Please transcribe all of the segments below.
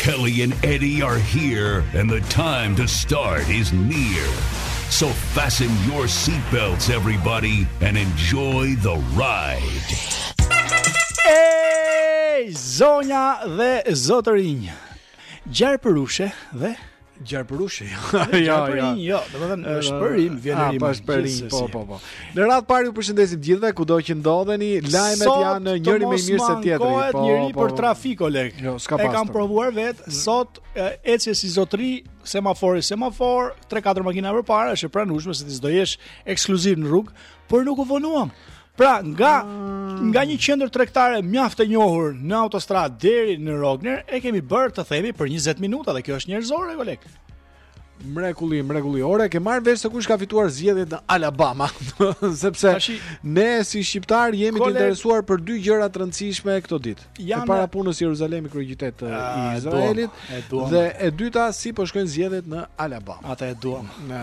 Kelly and Eddie are here and the time to start is near. So fasten your seat belts everybody and enjoy the ride. Ej, zonja dhe zotërinj. Gjarpërushe dhe Gjarpërushi. Jo, jo. Jo, domethënë është për rim, vjen ah, rim. Po është për rim, po po po. Në radhë parë ju përshëndesim të gjithëve kudo që ndodheni. Lajmet janë njëri më i mirë se tjetri. Po, po. Njëri për trafik koleg. Jo, s'ka pas. E kam provuar vetë mm. sot ecje si zotri semafori semafor, 3-4 makina përpara, është e pranueshme se ti s'do jesh ekskluziv në rrugë, por nuk u vonuam. Pra, nga ah. nga një qendër tregtare mjaft e njohur në autostradë deri në Rogner, e kemi bërë të themi për 20 minuta dhe kjo është njerëzore, koleg. Mrekulli, mrekulli. Ore ke marrë vesh se kush ka fituar zgjedhjet në Alabama, sepse Tashi, ne si shqiptarë jemi të interesuar për dy gjëra të rëndësishme këto ditë. E para puna Jeruzalemi kryeqytet i Izraelit e duam, e duam. dhe e dyta si po shkojnë zgjedhjet në Alabama. Ata e duam. Në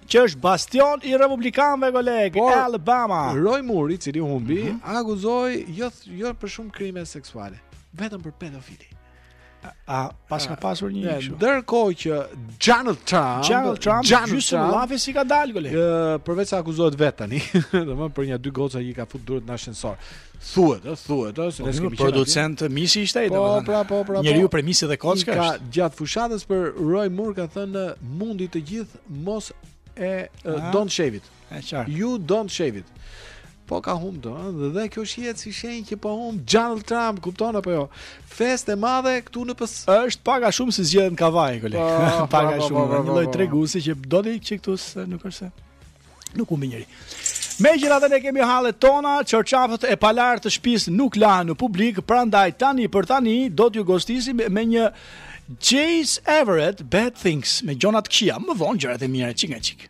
që është bastion i republikanëve koleg Por, Alabama. Roy Moore, i cili humbi, mm -hmm. akuzohej jo jo për shumë krime seksuale, vetëm për pedofili. A pas ka pasur një kështu. Ndërkohë që Donald Trump, Donald Trump, Donald Trump, lafi si ka dalë gole. Ë, përveç se akuzohet vetë tani, domethënë për një dy goca që i ka fut duart në ascensor. Thuhet, ë, thuhet, ë, se ne s'e kemi, producent misi ishte ai po, domethënë. Po, pra, po, pra. Po. Njeriu për misi dhe kockash. Ka gjatë fushatës për Roy Moore ka thënë mundi të gjithë mos e uh, don't shave it. E qartë. You don't shave it. Po ka hum do, dhe, dhe kjo shihet si shenjë që po hum Donald Trump, kupton apo jo? Festë e madhe këtu në PS. Është pak a shumë si zgjedhjet në Kavajë, koleg. Po, pak a po, po, shumë, një lloj tregusi që do të ikë këtu se nuk është se. Nuk humbi njeri. Megjithatë ne kemi hallet tona, çarçafët e palarë të shpisë nuk lahen në publik, prandaj tani për tani do t'ju gostisim me një Jace Everett Bad Things me gjërat e këqija, më vonë gjërat e mira, çik nga çik.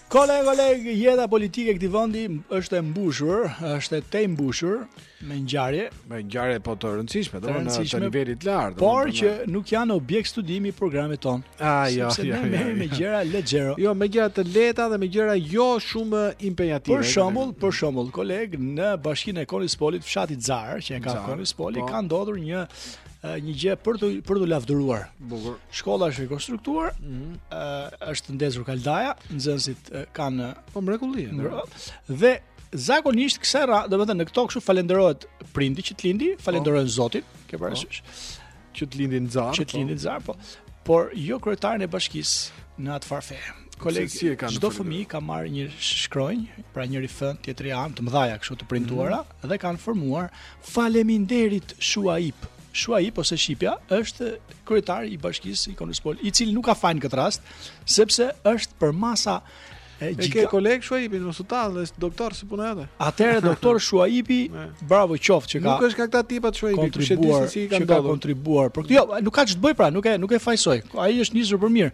Koleg, koleg jeta politike e këtij vendi është e mbushur, është e tej mbushur me ngjarje, me ngjarje po të rëndësishme, domethënë të nivelit të lartë, por që nuk janë objekt studimi i programit tonë. Ah, jo, jo, jo, jo, me gjëra lexhero. Jo, me gjëra të lehta dhe me gjëra jo shumë impenjative. Për shembull, për shembull, koleg në bashkinë e Konispolit, fshati Xarrë, që e ka Konispoli, po. ka ndodhur një një gjë për të për të lavdëruar. Bukur. Shkolla është rikonstruktuar, ëh, mm -hmm. është ndezur kaldaja, nxënësit kanë po mrekulli. Dhe zakonisht kësaj radhë, domethënë në këto kështu falënderohet prindi që të lindi, po. falënderojnë Zotin, ke parasysh. Po. Që të lindi në Xarrë. Që të po. lindi në Xarrë, po. Por jo kryetarin e bashkisë në atë farë feje. Koleg, çdo fëmijë ka marrë një shkronjë, pra njëri F-në, tjetri A-në, të mëdha kështu të printuara mm -hmm. dhe kanë formuar Faleminderit Shuaip. Shuaip ose Shqipja është kryetari i bashkisë i Konispol, i cili nuk ka faj në këtë rast, sepse është për masa e gjithë. E ke koleg Shuaipin në spital, është doktor si puna jote. Atëre doktor Shuaipi, bravo qoftë që ka. Nuk është nga këta tipat Shuaipi, kush e di se si i kanë dalë. Ka kontribuar. Por jo, nuk ka ç'të bëj pra, nuk e nuk e fajsoj. Ai është nisur për mirë.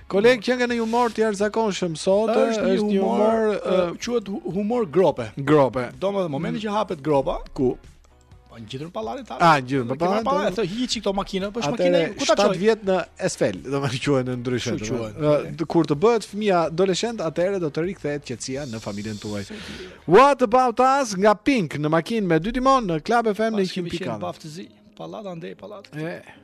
Koleg qe ka një humor të jashtëzakonshëm sot është një humor quhet humor grope. Grope. Domethënë momenti mm. që hapet gropa, ku po ngjitën pallatin ta. Ah, ngjitën pa pallatin. Pa ato hiqi këto makina, po është makina ku ta çoj. 7 vjet në Esfel, do të quhen në ndryshe. Ë kur të bëhet fëmija adoleshent, atëherë do të rikthehet qetësia në familjen tuaj. What about us nga Pink në makinë me dy timon në Club FM në 100.4. Pallata ndej pallat. Ëh.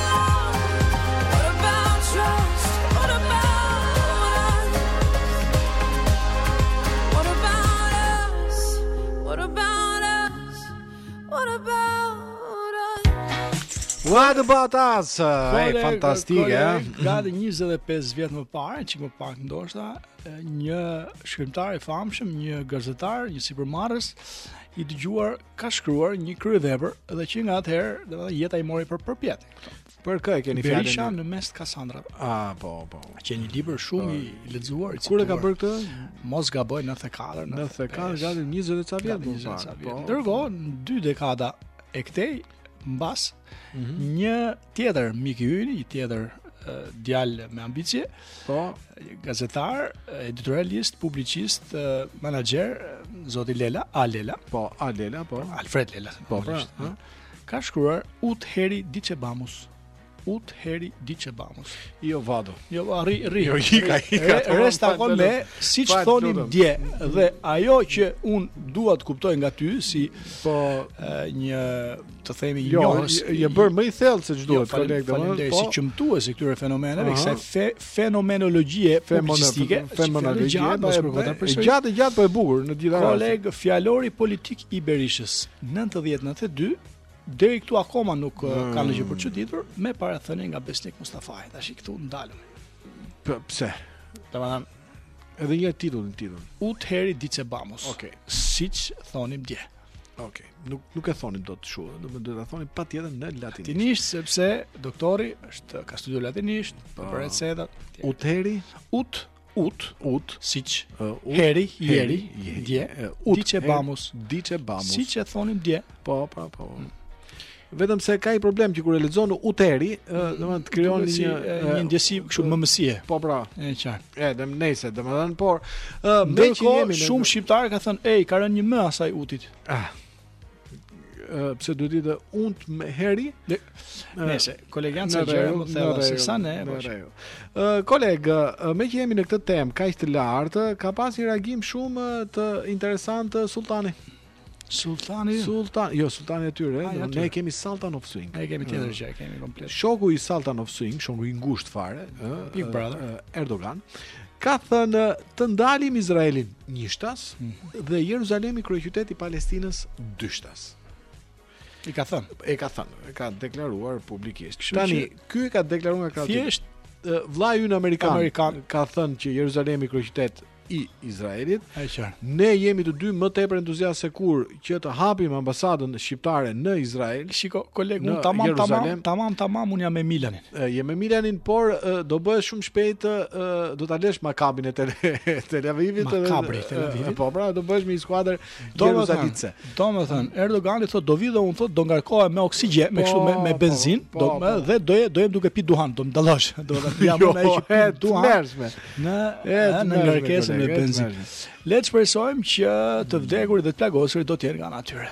What about us? Ai fantastike, ja. Eh? Gati 25 vjet më parë, çik më pak ndoshta, një shkrimtar i famshëm, një gazetar, një sipërmarrës i dëgjuar ka shkruar një kryevepër dhe që nga atëherë, domethënë jeta i mori për përpjet. Për kë e keni fjalën? Berisha në mes të Kasandrave. Ah, po, po. Qe një libër shumë i po. lexuar, i cituar. Kur e ka bërë këtë? Mos gaboj 94, 94 gati 20 e ca vjet më parë. Po. Dërgo në dy dekada e këtej mbas mm -hmm. një tjetër mik i yni, një tjetër djalë me ambicie. Po, gazetar, editorialist, publicist, menaxher, zoti Lela, A Lela. Po, A Lela, po. Alfred Lela. Po, pra, ha? Ka shkruar Ut Heri Dicebamus. Ut Heri Dicebamus. Jo vado. Jo arri, rri. Jo hika, hika. Rest takon me siç thonim dje dhe ajo që unë dua të kuptoj nga ty si po një të themi jo, njohës. Jo, je bërë më i thellë se ç'duhet jo, falem, koleg, domethënë po. Si çmues i këtyre fenomeneve, uh -huh. kësaj fe, fenomenologjie feministike, fenomenologjie gjatë, po, po, po, po, gjatë gjatë po e bukur në gjithë rastet. Koleg, fjalori politik i Berishës 90-92 deri këtu akoma nuk uh, hmm. ka ndonjë gjë për t'u çuditur me parathënie nga Besnik Mustafaj. Tash këtu ndalëm. Pse? Domethënë edhe një titull në titull. Ut heri dicebamus. Okej. Okay. Siç thonim dje. Ok, nuk nuk e thonim dot kështu, do të do ta thonim patjetër në latinisht. Latinisht sepse doktori është ka studiuar latinisht, po për recetat. Ut heri, ut, ut, ut, siç uh, heri, heri, dje, ut, dicebamus, dicebamus. Siç e thonim dje. Po, po, po. Mm. Vetëm se ka një problem që kur e lexon Uteri, mhm. domethënë të krijon një një ndjesi kështu mëmësie. Po pra, e qartë. E dem nejse, domethënë por ë me që jemi shumë shqiptarë ka thënë, "Ej, ka rënë një m asaj Utit." Ah. Ë pse duhet të unt me heri? Nëse kolegjanca e më thellë se sa ne. Po ë koleg, me që jemi në këtë temë kaq të lartë, ka pas një reagim shumë interesant Sulltani. Sulltani. Sulltani, jo Sulltani i tyre, Ai, do- aty. ne kemi Sultan of Swing. Ne kemi tjetër gjë, e kemi komplet. Shoku i Sultan of Swing, shoku i ngushtë fare, ë, Big ë, Brother. ë, Erdogan, ka thënë të ndalim Izraelin njishtas Mhm. dhe Jeruzalemi kryeqytet i Palestinës dyshtas. I ka thënë. E ka thënë, e ka deklaruar publikisht. Kështu Tani, që- ky e ka deklaruar nga krahu. Thjesht Vllai ynë amerikan, Amerikan. ka thënë që Jeruzalemi kryeqytet i Izraelit. Ne jemi të dy më tepër entuziastë se kurrë që të hapim ambasadën shqiptare në Izrael. Shiko, koleg, unë tamam, tamam, tamam, tamam, unë jam me Milanin. E, jam me Milanin, por e, do bëhesh shumë shpejt, e, do ta lësh Makabin e Tel, Tel Avivit. Makabi i Tel Avivit. Po, pra, do bëhesh me një skuadër Jeruzalice. Domethënë, Erdogani thotë do vi dhe unë thotë do ngarkohem me oksigjen, me kështu me me po, benzinë, po, do po. më dhe do je do jem duke pi duhan, do më dallosh, do të thotë jam jo, unë ai që pi duhan. Në në ngarkesën me benzinë. Le të shpresojmë që të vdekurit dhe të plagosurit do të jenë nga ana tyre.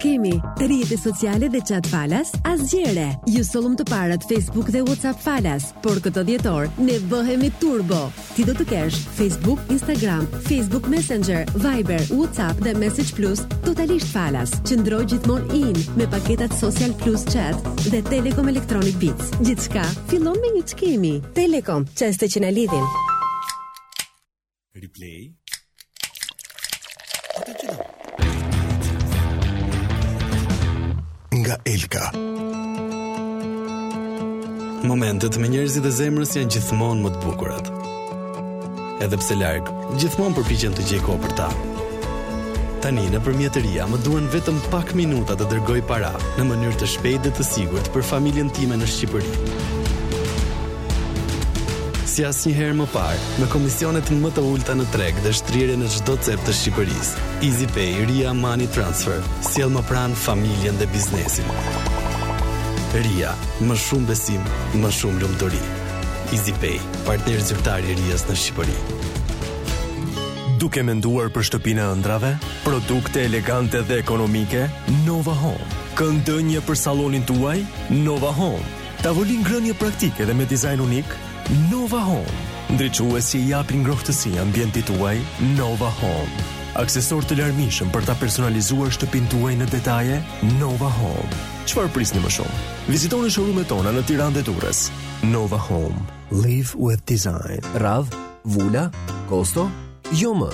Ç'kemi? Rrjete sociale dhe chat falas? Asgjë e re. Ju sollëm të parët Facebook dhe WhatsApp falas, por këtë dhjetor ne bëhemi turbo. Ti do të kesh Facebook, Instagram, Facebook Messenger, Viber, WhatsApp dhe Message Plus totalisht falas. Qëndro gjithmonë in me paketat Social Plus Chat dhe Telekom Electronic Beats. Gjithçka fillon me një Ç'kemi. Telekom, çaste që na lidhin. Replay. Atë që do. Nga Elka. Momentet me njerëzit e zemrës janë gjithmonë më të bukurat. Edhe pse larg, gjithmonë përpiqem të gjej kohë për ta. Tani nëpërmjet RIA më duhen vetëm pak minuta të dërgoj para në mënyrë të shpejtë dhe të sigurt për familjen time në Shqipëri. Si asnjëherë më parë, me komisionet më të ulëta në treg dhe shtrirje në çdo cep të Shqipërisë, EasyPay RIA Money Transfer sjell më pranë familjen dhe biznesin. RIA, më shumë besim, më shumë lumturi. EasyPay, partner zyrtar i Rias në Shqipëri. Duke menduar për shtëpinë e ëndrrave, produkte elegante dhe ekonomike, Nova Home. Kënd ndenjeje për sallonin tuaj, Nova Home. Tavolinë ngrënie praktike dhe me dizajn unik, Nova Home. Ndriçues që i japin ngrohtësi ambientit tuaj, Nova Home. Aksesorë të larmishëm për ta personalizuar shtëpinë tuaj në detaje, Nova Home. Çfarë prisni më shumë? Vizitoni showroom-et tona në Tiranë dhe Durrës. Nova Home, live with design. Radhë, vula, kosto? Jo më.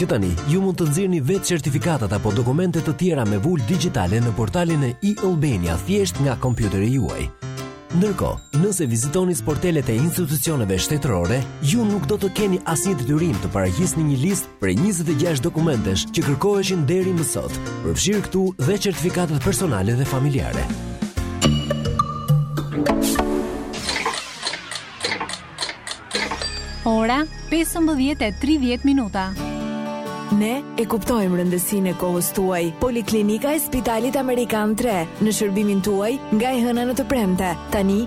Që tani ju mund të nxirrni vetë certifikatat apo dokumente të tjera me vulë digjitale në portalin e e-Albania thjesht nga kompjuteri juaj. Ndërkohë, nëse vizitoni sportelet e institucioneve shtetërore, ju nuk do të keni asnjë detyrim të paraqisni një listë Prej 26 dokumentesh që kërkoheshin deri më sot, përfshirë këtu dhe certifikatat personale dhe familjare. Ora 15:30 minuta. Ne e kuptojmë rëndësinë e kohës tuaj. Poliklinika e Spitalit Amerikan 3 në shërbimin tuaj nga e hëna në të premte. Tani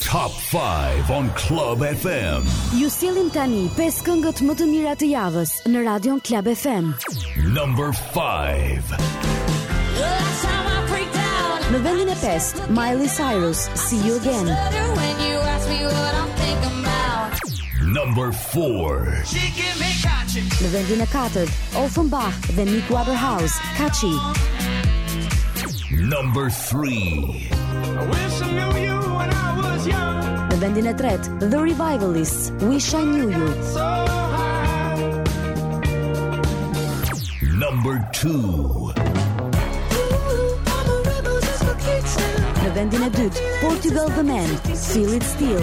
Top 5 on Club FM. Ju sjellim tani pesë këngët më të mira të javës në Radion Club FM. Number 5. Në vendin e 5, Miley Cyrus, See You Again. Number 4. Në vendin e 4, Ofenbach dhe Nick Waterhouse, Katchi. Number 3. Në vendin e tretë, The Revivalists, Wish I Knew You. Number 2 Në vendin e dytë, Portugal The Man, Feel It Still.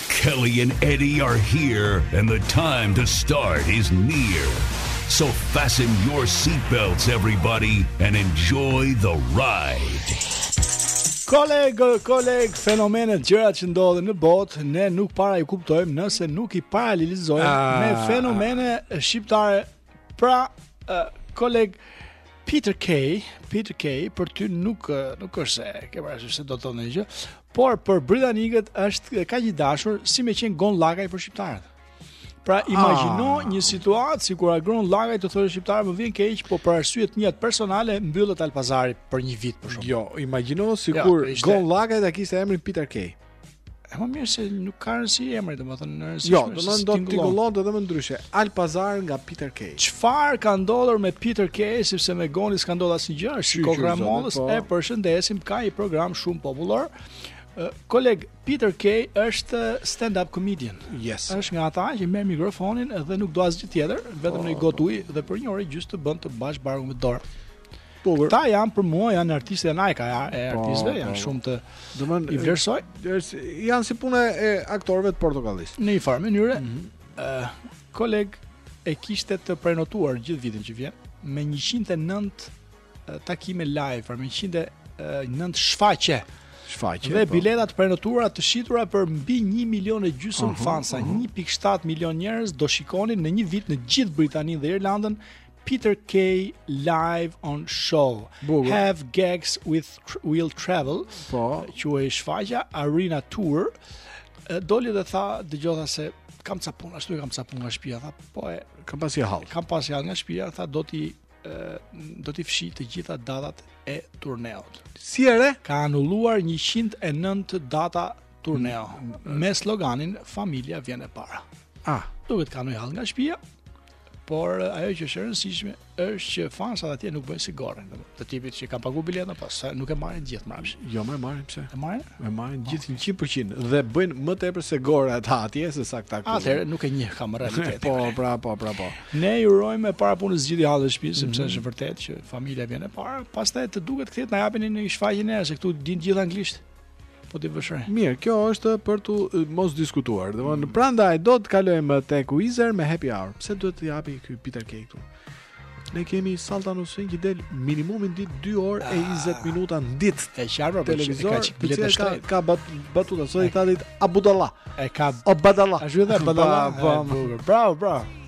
Kelly and Eddie are here and the time to start is near. So fasten your seat belts everybody and enjoy the ride. Koleg, koleg, fenomenet gjërat që ndodhin në botë, ne nuk para i kuptojmë nëse nuk i paralelizojmë ah. me fenomene shqiptare Pra, uh, koleg Peter Kay, Peter Kay për ty nuk nuk është se ke parasysh se do të thonë gjë, por për britanikët është kaq i dashur si me qenë Gon Llakaj për shqiptarët. Pra ah. imagjino ah. një situatë sikur Agron Llakaj të thoshte shqiptarë më vjen keq, po për arsye të mia personale mbyllet Al Pazari për një vit për shkak. Jo, imagjino sikur ja, ishte... Gon Llakaj ta kishte emrin Peter Kay. E më mirë se nuk ka rësi emri, dhe më thënë në rësi Jo, dhe më do të tingëllonte dhe më ndryshe Al Pazar nga Peter Kay Çfarë ka ndodhur me Peter Kay, sepse me Goni s'ka ndodhur asnjë gjë Si programonës po. e përshëndesim, ka i program shumë popullor Koleg, Peter Kay është stand-up comedian yes. është nga ata që merr mikrofonin dhe nuk do asgjë tjetër Vetëm oh. një gotë uji dhe për një orë e gjysmë të bën të mbash barkun me dorë Bukur. Këta janë për mua janë artistë janë ajka e po, artistëve, po, janë po. shumë domethënë i vlerësoj. Janë si puna e aktorëve të portokallisë. Në një farë mënyre, mm -hmm. uh, koleg e kishte të prenotuar gjithë vitin që vjen me 109 takime live, pra me 109 shfaqje. Shfaqje. Dhe po. biletat të prenotuara të shitura për mbi 1 milion e gjysmë uh -huh, fansa, uh -huh. 1.7 milion njerëz do shikonin në një vit në gjithë Britaninë dhe Irlandën Peter Kay live on show. Bukur. Have gags will travel. Po. Quhej shfaqja Arena Tour. Doli dhe tha dëgjova se kam ca punë, ashtu e kam ca punë nga shtëpia, tha. Po e ka pas hall. Kam pas një hall nga shtëpia, tha do t'i do t'i fshij të gjitha datat e turneut. Si ore? Ka anulluar 109 data turneu mm, mm, me sloganin familja vjen e para. Ah, duhet ketë një hall nga shtëpia. Por ajo që është e rëndësishme është që fansat atje nuk bëjnë si gorre, domethënë të tipit që kanë paguar biletën apo sa nuk e marrin gjithë mbrapsht. Jo, më e marrin pse? E marrin? E marrin gjithë 100% dhe bëjnë më tepër se gora e atje se sa këta këtu. Atëherë nuk e njeh atë realitet. po, pra, po, pra, po. Ne ju urojmë para punës zgjidh hallet e shtëpisë, sepse mhm. është vërtet që familja vjen e para, pastaj të kthehet të na japi një shfaqje ne, se këtu din gjithë anglisht. Po ti bësh re. Mirë, kjo është për t'u mos diskutuar. Domethënë, mm. prandaj do të kalojmë te Kuizer me Happy Hour. Pse duhet të japi ky Peter Kay këtu? Ne kemi Saimir Kodrën që del minimumi ditë 2 orë e 20 ah. minuta në ditë. E qartë për televizor, ka qik biletë Ka, ka bat, batuta, sot ta dish a budalla. E ka a budalla. A je budalla. Bravo, bravo.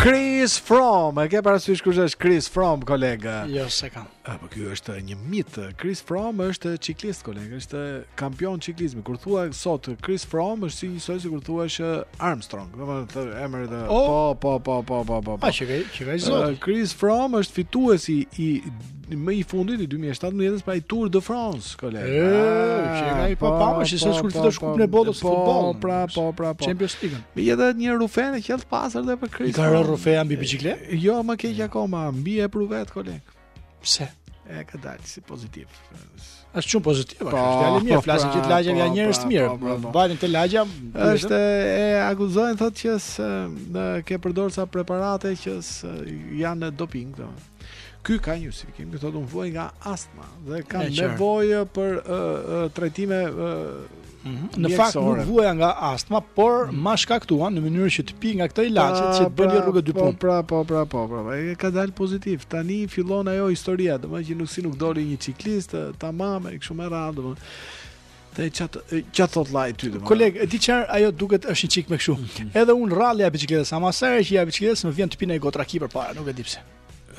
Chris Froome, e ke parasysh kush është Chris Froome, koleg? Jo, s'e kam. A, po ky është një mit. Chris Froome është çiklist, koleg, është kampion çiklizmi. Kur thua sot Chris Froome, është si njësoj sikur të thuash Armstrong. Domethënë emër dhe... Oh. Po, po, po, po, po, po. po. A, që ka i zot. Chris Froome është fituesi i më i fundit i 2017-s pra i Tour de France koleg. Ëh, që ai po pak a shumë sikur të fitosh kupën e botës po, futboll. Po, pra, po, pra, po. Champions League. Po edhe një rrufe në qiell të pastër dhe për Chris. Ka rënë rrufeja mbi biçikletë? Jo, më keq akoma, mbi epruvetë koleg. Pse? E ka dalë si pozitiv. Është shumë pozitiv, po, është djalë i mirë, po, flasin pra, gjithë lagja janë po, njerëz të pra, mirë. Po, Vajtën te lagja. Ashtu e akuzojnë thotë që në ke përdorur ca preparate që janë doping, domethënë. Ky ka një justifikim, ky thotë unë vuaj nga astma dhe ka nevojë për uh, uh, trajtime uh, Në fakt nuk vuaja nga astma, por mm. ma shkaktuan në mënyrë që të pi nga këto ilaçe pra, që të bëni pra, rrugë dy po, punë. Pra, po, pra, po, pra, po. Ka dalë pozitiv. Tani fillon ajo historia, domethënë që nuk si nuk doli një ciklist, tamam, e kështu me radhë, domethënë. Dhe ça të ça të thotë ai ty domethënë. Koleg, e di çfarë ajo duket është një çik më kështu. Mhm. Edhe unë rrallë i bie biçikletës, ama sa herë që i bie biçikletës më vjen të pi një gotë raki përpara, nuk e di pse.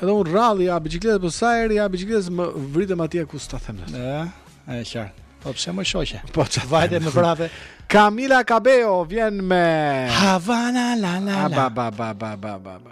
Edhe unë rrallë i bie biçikletës, po sa herë i bie biçikletës më vritem atje ku s'ta them. Ëh, e qartë. Po pse më shoqe? Po çat vajte më vrape. Camila Cabello vjen me Havana la la la. Ba ba ba ba ba ba.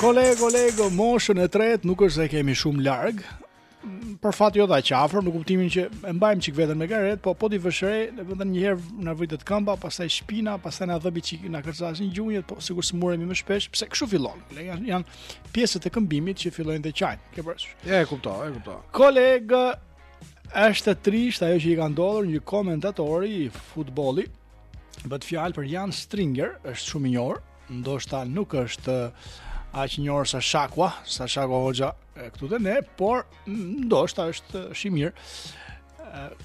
Koleg, koleg, moshën e tretë nuk është se e kemi shumë larg, për fat jo dhe aq afër, në kuptimin që e mbajmë çik veten me garet, po po ti vë re, në vend një herë na vritet këmba, pastaj shpina, pastaj na dhemb një çik na kërcasin gjunjët, po sigurisht sëmuremi më shpesh, se kështu fillon? Janë janë pjesët e këmbimit që fillojnë të qajnë. Ke parasysh? Ja, e kuptoj, e kuptoj. Koleg është e trishtë ajo që i ka ndodhur një komentatori të futbollit Bëhet fjalë për Ian Stringer, është shumë i njohur, ndoshta nuk është aq i njohur sa Shakwa, sa Shakwa Hoxha këtu te ne, por nejse është shumë i mirë.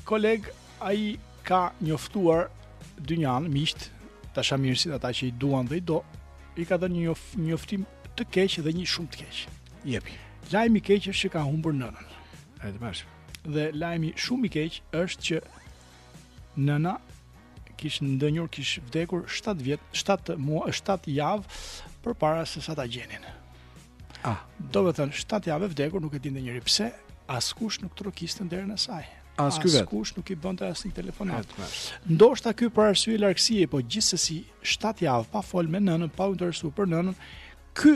Koleg, ai ka njoftuar dynjan miqtë dashamirësit ata që i duan dhe i do u ka dhënë një njoftim të keq dhe një shumë të keq jepi lajmi i keq është që ka humbur nënën edhe bash dhe lajmi shumë i keq është që Nëna kish ndenjur, kish vdekur 7 vjet, 7 muaj, 7 javë përpara se sa ta gjenin. Ah, do me thënë 7 javë vdekur, nuk e dinte njeri pse, askush nuk trokiste derën e saj. As ky vet. Askush nuk i bënte asnjë telefonat. Ndoshta ky për arsye largësie, po gjithsesi 7 javë pa fol me nënën, pa u interesuar për nënën, ky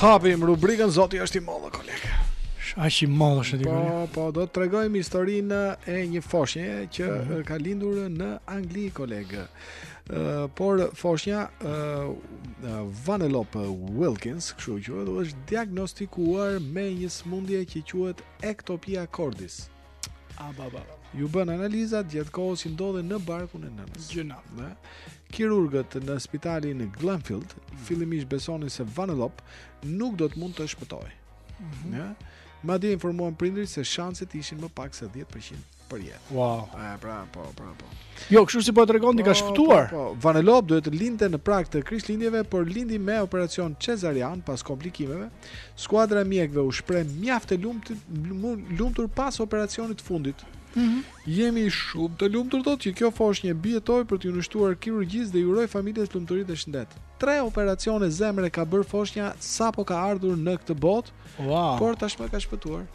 Hapim rubrikën Zoti është i madh, koleg. Aq i madh është ti. Po, po, do të tregojmë historinë e një foshnjeje që mm -hmm. ka lindur në Angli, koleg. Uh, por foshnja uh, uh, Vanellope Wilkins, kështu quhet, është diagnostikuar me një sëmundje që quhet ektopia cordis. A ba ba. Iu bënë analizat gjatë kohës që ndodhej në barkun e nënës. Gjëna. Ne. Kirurgët në spitalin Glenfield fillimisht besonin se Vanellope nuk do të mund të shpëtohej. Mm -hmm. Ne. Madje informuan prindërit se shanset ishin më pak se 10%. për jetë. Wow. A, pra, po, pra, po. Jo, kështu si po e tregon ti ka po, shpëtuar. Po, po. Vanelop duhet të lindte në prag të Krishtlindjeve, por lindi me operacion cezarian pas komplikimeve. Skuadra e mjekëve u shpreh mjaft e lumtur, lumtur pas operacionit të fundit. Mm -hmm. Jemi shumë të lumtur sot që kjo foshnjë mbijetoi për t'iu nënshtruar kirurgjisë dhe i uroj familjes lumturi dhe shëndet. Tre operacione zemre ka bërë foshnja sapo ka ardhur në këtë botë, wow. por tashmë ka shpëtuar.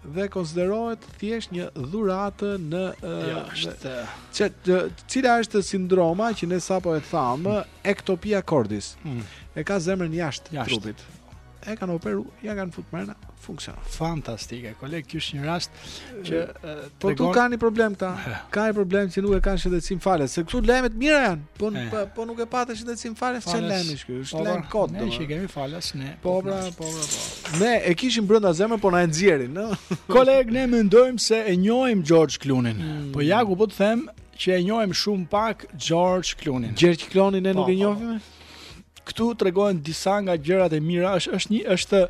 dhe konsiderohet thjesht një dhuratë në jo, është që cila është sindroma që ne sapo e thamë ektopia cordis. Mm. E ka zemrën jashtë jashtë. trupit. E kanë operu, ja kanë fut mrena, funksionon. Fantastike, koleg, kjo është një rast që Po tu kanë një problem këta. Ka një problem që nuk e kanë shëndetësim falas, se këtu lajme të mira janë, po po, po nuk e patë shëndetësim falas ça lajmi këtu. Është po, lajm po, kot. Ne që kemi falas ne. Po pra, po pra, po. Ne e kishim brenda zemrën, po na e nxjerrin, no? Koleg, ne mendojmë se e njohim George Clooney. Mm. Po ja ku po të them që e njohim shumë pak George Clooney. George Clooney ne nuk e njohim. Këtu tregohen disa nga gjërat e mira, është është një është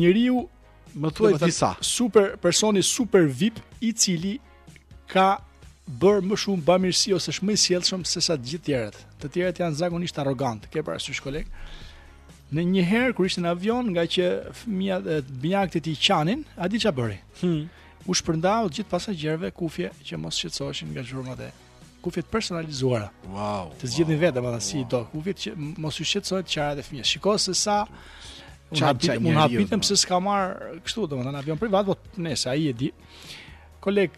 njeriu Më thuaj disa. Super personi super VIP i cili ka bërë më shumë bamirësi ose është më i sjellshëm se sa të gjithë tjerët. Të tjerët janë zakonisht arrogantë, ke parasysh koleg. Në një herë kur ishte në avion, ngaqë fëmijët binjakët i qanin, a di çfarë bëri? Hmm. U shpërndau gjithë pasagjerëve kufje që mos shqetësoheshin nga zhurmat e kufje të personalizuara. Wow. Të zgjidhni wow, vetë domethënë wow. si do kufjet që mos ju shqetësohet çfarë e fëmijës. Shikoje se sa Çfarë unë habitem se s'ka marrë kështu domethënë avion privat, po nëse ai e di. Koleg,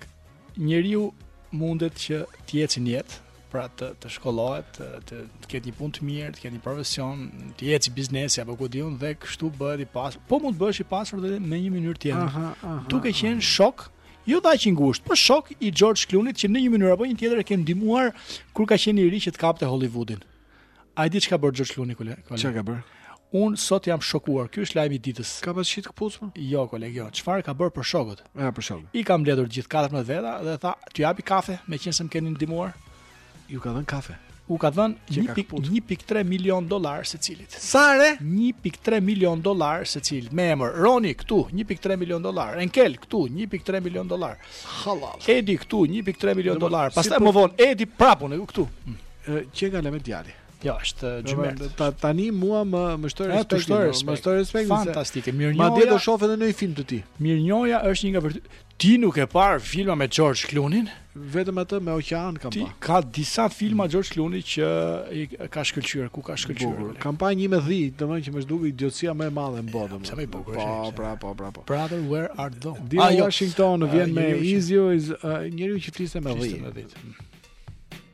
njeriu mundet që të ecë në jetë, pra të të shkollohet, të, të, të ketë një punë të mirë, të ketë një profesion, të ecë biznesi apo ku di unë dhe kështu bëhet i pasur. Po mund të bëhesh i pasur dhe në një mënyrë tjetër. Duke qenë shok jo dhe aq i ngushtë, por shok i George Clooney-t që në një mënyrë apo një tjetër e ke ndihmuar kur ka qenë i ri që të kapte Hollywoodin. A e di çka bërë George Clooney koleg? Çka ka bërë? Unë sot jam shokuar. Ky është lajmi i ditës. Ka pas shit këpucë më? Jo, koleg, jo. Çfarë ka bërë për shokët? Ja, për shokët. I ka mbledhur gjithë 14 veta dhe tha, "T'ju jap një kafe, meqenëse më keni ndihmuar." Ju ka dhënë kafe. U ka dhënë 1.3 milion dollar secilit. Sa re? 1.3 milion dollar secilit. Me emër Roni këtu 1.3 milion dollar. Enkel këtu 1.3 milion dollar. Halal. Edi këtu 1.3 milion dollar. Pastaj po- më vonë Edi prap unë këtu. Që ka lënë djali. Jo, është xhymert. Ta, tani mua më më shtoi respekt. Më shtoi respekt. Fantastike. Mirënjohja. Madje do shoh edhe unë një film të tij. Mirënjohja është një nga vërtet. Ti nuk ke parë filma me George Clooney? Vetëm atë me Ocean kam parë. Ka disa filma mm. George Clooney që i ka shkëlqyer, ku ka shkëlqyer. Bukur. Kam parë një me dhi, domethënë që m'u duk idiotësia më e madhe në botë. Sa më bukur. Po, pra, po, pra, po. Brother, where art thou? Di ah, jo. Washington uh, vjen me Izio, uh, njeriu që fliste me dhi.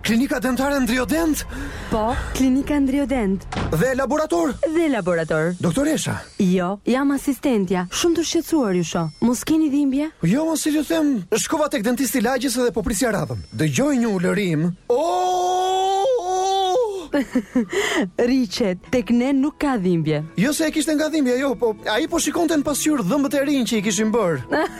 Klinika dentare Ndriodent? Po, klinika Ndriodent. Dhe laborator? Dhe laborator. Doktoresha? Jo, jam asistentja. Shumë të shqetësuar ju shoh. Mos keni dhimbje? Jo, po si t'ju them, shkova tek dentisti i lagjes dhe po prisja radhën. Dëgjoj një ulërimë. Oh! Rri qetë, tek ne nuk ka dhimbje. Jo se e kishte nga dhimbja, jo, po ai po shikonte në pasqyrë dhëmbët e rinj që i kishin bërë.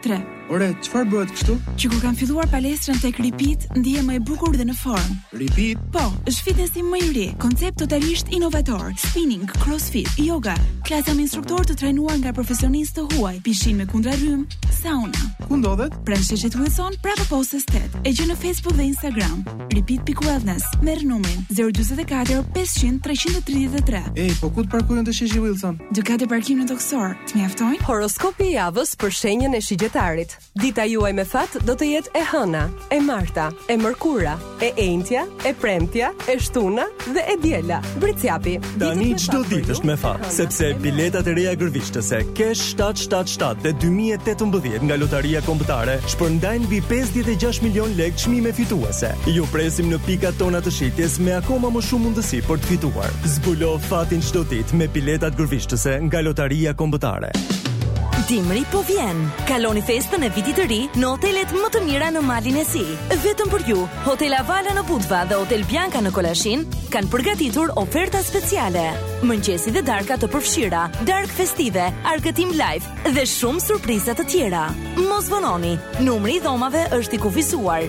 Tre. Ore, çfarë bëhet kështu? Që kur kam filluar palestrën tek Repeat, ndihem më e bukur dhe në formë. Repeat? Po, është fitnesi më i ri, koncept totalisht inovator, spinning, crossfit, yoga, klasa me instruktor të trajnuar nga profesionistë të huaj, pishinë me kundrarrymë, sauna. Ku ndodhet? Pranë sheshit Wilson, prapa postës tetë. E gjen në Facebook dhe Instagram. Repeat pikë Wellness, merr numrin 044 500 333. Ej, po ku të parkoj te sheshi Wilson? Dy kate parkim nëntokësor. Të mjaftojnë? Horoskopi i javës për shenjën e shigjetarit. Dita juaj me fat do të jetë e hëna, e marta, e mërkura, e enjtja, e premtja, e shtuna dhe e diela. Bricjapi. Tani çdo ditë është me fat, sepse biletat e reja gërvishtëse Cash 777 dhe 2018 nga Lotaria Kombëtare shpërndajnë mbi 56 milion lekë çmime fituese. Ju presim në pikat tona të shitjes me akoma më shumë mundësi për të fituar. Zbulo fatin çdo ditë me biletat gërvishtëse nga Lotaria Kombëtare. Dimri po vjen. Kaloni festën e vitit të ri në hotelet më të mira në Malin e Zi. Vetëm për ju, Hotel Avala në Budva dhe Hotel Bianca në Kolashin kanë përgatitur oferta speciale. Mëngjesi dhe darka të përfshira, darkë festive, argëtim live dhe shumë surpriza të tjera. Mos vononi. Numri i dhomave është i kufizuar.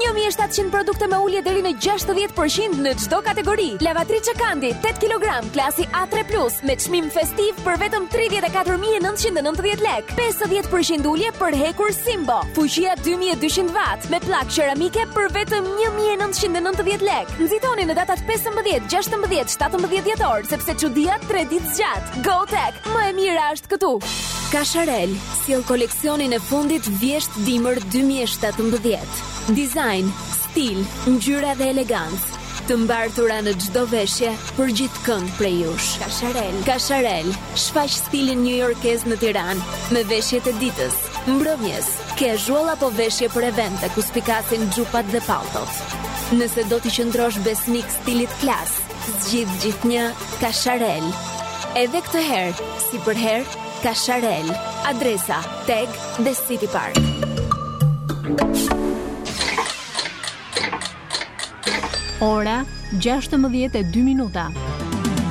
Një mijë e shtatëqind produkte me ulje deri në gjashtëdhjetë për qind në çdo kategori. Lavatriçe Candy, tetë kilogram, klasi A tre plus, me çmim festiv për vetëm tridhjetë e katër mijë e nëntëqind e nëntëdhjetë lekë. Pesëdhjetë për qind ulje për hekur Sinbo. Fuqia dy mijë e dyqind watt, me pllakë qeramike për vetëm një mijë e nëntëqind e nëntëdhjetë lekë. Nxitoni në datat pesëmbëdhjetë, gjashtëmbëdhjetë, shtatëmbëdhjetë dhjetor, sepse çudia tre ditë zgjat. Go Tech, më e mira është këtu. Cacharel, Sjell koleksionin e fundit vjeshtë dimër 2017. Dizajn, stil, ngjyra dhe elegancë të mbartura në çdo veshje për gjithkënd prej jush. Cacharel. Cacharel shfaq stilin njujorkez në Tiranë me veshjet e ditës, mbrëmjes, casual apo veshje për evente ku spikasin xhupat dhe palltot. Nëse do t'i qëndrosh besnik stilit klas, Zgjidh gjithnjë Kasharel. Edhe këtë herë, si përherë, Kasharel. Adresa, TEG dhe City Park. Ora 16:02 minuta.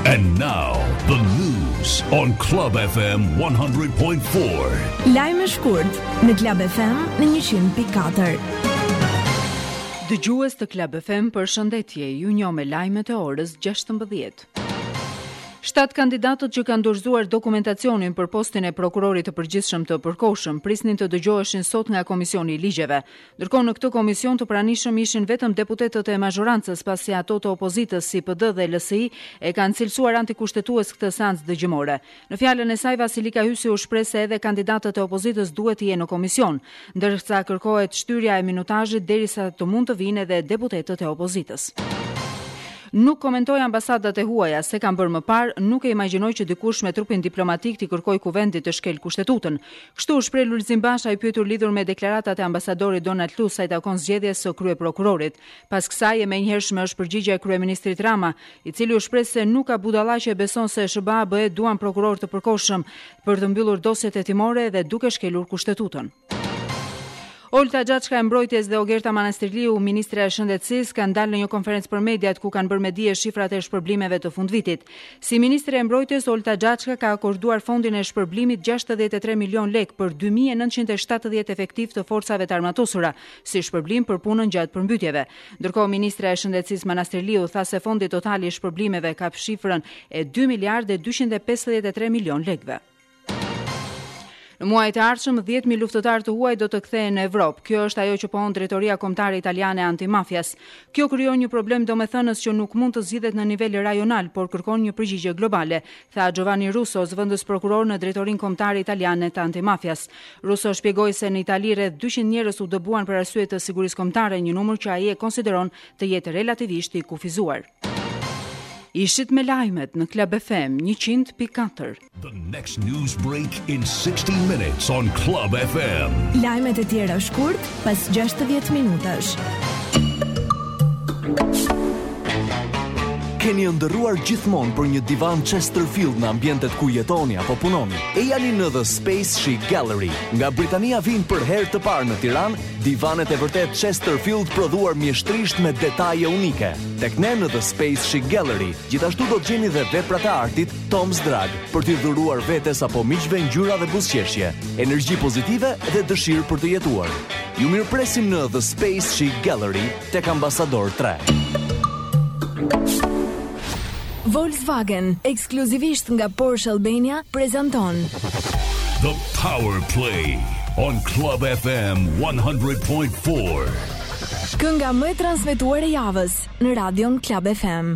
And now the news on Club FM 100.4. Lajme shkurt në Club FM në 100.4. Dëgjues të Club FM përshëndetje, ju njoh me lajmet e orës gjashtëmbëdhjetë. Shtatë kandidatët që kanë dorëzuar dokumentacionin për postin e Prokurorit të Përgjithshëm të Përkohshëm prisnin të dëgjoheshin sot nga Komisioni i Ligjeve. Ndërkohë në këtë komision të pranishëm ishin vetëm deputetët e mazhorancës, pasi ato të opozitës si PD dhe LSI e kanë cilësuar antikushtetues këtë seancë dëgjimore. Në fjalën e saj, Vasilika Hysi u shpreh se edhe kandidatët e opozitës duhet të jenë në komision, ndërsa kërkohet shtyrja e minutazhit derisa të mund të vijnë edhe deputetët e opozitës. Nuk komentoj ambasadat e huaja, s'e kam bërë më parë, nuk e imagjinoj që dikush me trupin diplomatik t'i kërkojë kuvendit të shkelë kushtetutën. Kështu u shpreh Lulzim Basha i pyetur lidhur me deklaratat e ambasadorit Donald Lu sa i takon zgjedhjes së kryeprokurorit. Pas kësaj e menjëhershme është përgjigja e kryeministrit Rama, i cili u shpreh se nuk ka budalla që e beson se SHBA-BE duan prokuror të përkohshëm për të mbyllur dosjet hetimore dhe duke shkelur Kushtetutën. Olta Xhaçka e Mbrojtjes dhe Ogerta Manastirliu, ministrja e Shëndetësisë, kanë dalë në një konferencë për mediat ku kanë bërë me dije shifrat e shpërblimeve të fundvitit. Si ministre e Mbrojtjes, Olta Xhaçka ka akorduar fondin e shpërblimit 63 milion lekë për 2970 efektivë të forcave të armatosura, si shpërblim për punën gjatë përmbytjeve. Ndërkohë ministrja e Shëndetësisë Manastirliu tha se fondi total i shpërblimeve kap shifrën e dy miliardë e dyqind e pesëdhjetë e tre milionë lekëve. Në muajt e ardhshëm 10000 luftëtarë të huaj do të kthehen në Evropë. Kjo është ajo që pohon Drejtoria Kombëtare Italiane e Antimafias. Kjo krijon një problem domethënës që nuk mund të zgjidhet në nivel rajonal, por kërkon një përgjigje globale, tha Giovanni Russo, zëvendës prokuror në Drejtorinë Kombëtare Italiane të Antimafias. Russo shpjegoi se në Itali rreth dyqind njerëz u dëbuan për arsye të sigurisë kombëtare, një numër që ai e konsideron të jetë relativisht i kufizuar. Ishit me lajmet në Club FM 100.4. The next news break In 60 minutes on Club FM. Lajmet e tjera shkurt pas 60 minutash. Keni ëndërruar gjithmonë për një divan Chesterfield në ambientet ku jetoni apo punoni. Ejani në The Space Chic Gallery. Nga Britania vijnë për herë të parë në Tiranë, divanet e vërtetë Chesterfield prodhuar mjeshtërisht me detaje unike. Tek ne në The Space Chic Gallery, gjithashtu do të gjeni dhe veprat e artit Tom's Drag për t'i dhuruar vetes apo miqve ngjyra dhe buzëqeshje, energji pozitive dhe dëshirë për të jetuar. Ju mirëpresim në The Space Chic Gallery tek Ambasador 3. Volkswagen, ekskluzivisht nga Porsche Albania, prezanton The Power Play on Club FM 100.4. Kënga më e transmetuar e javës në Radion Club FM.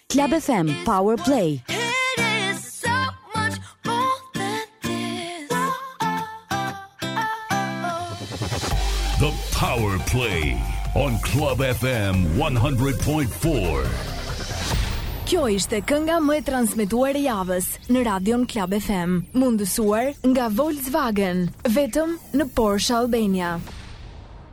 Club FM Power Play The Power Play on Club FM 100.4 Kjo ishte kënga më e transmetuar e javës në Radion Club FM, mundësuar nga Volkswagen, vetëm në Porsche Albania.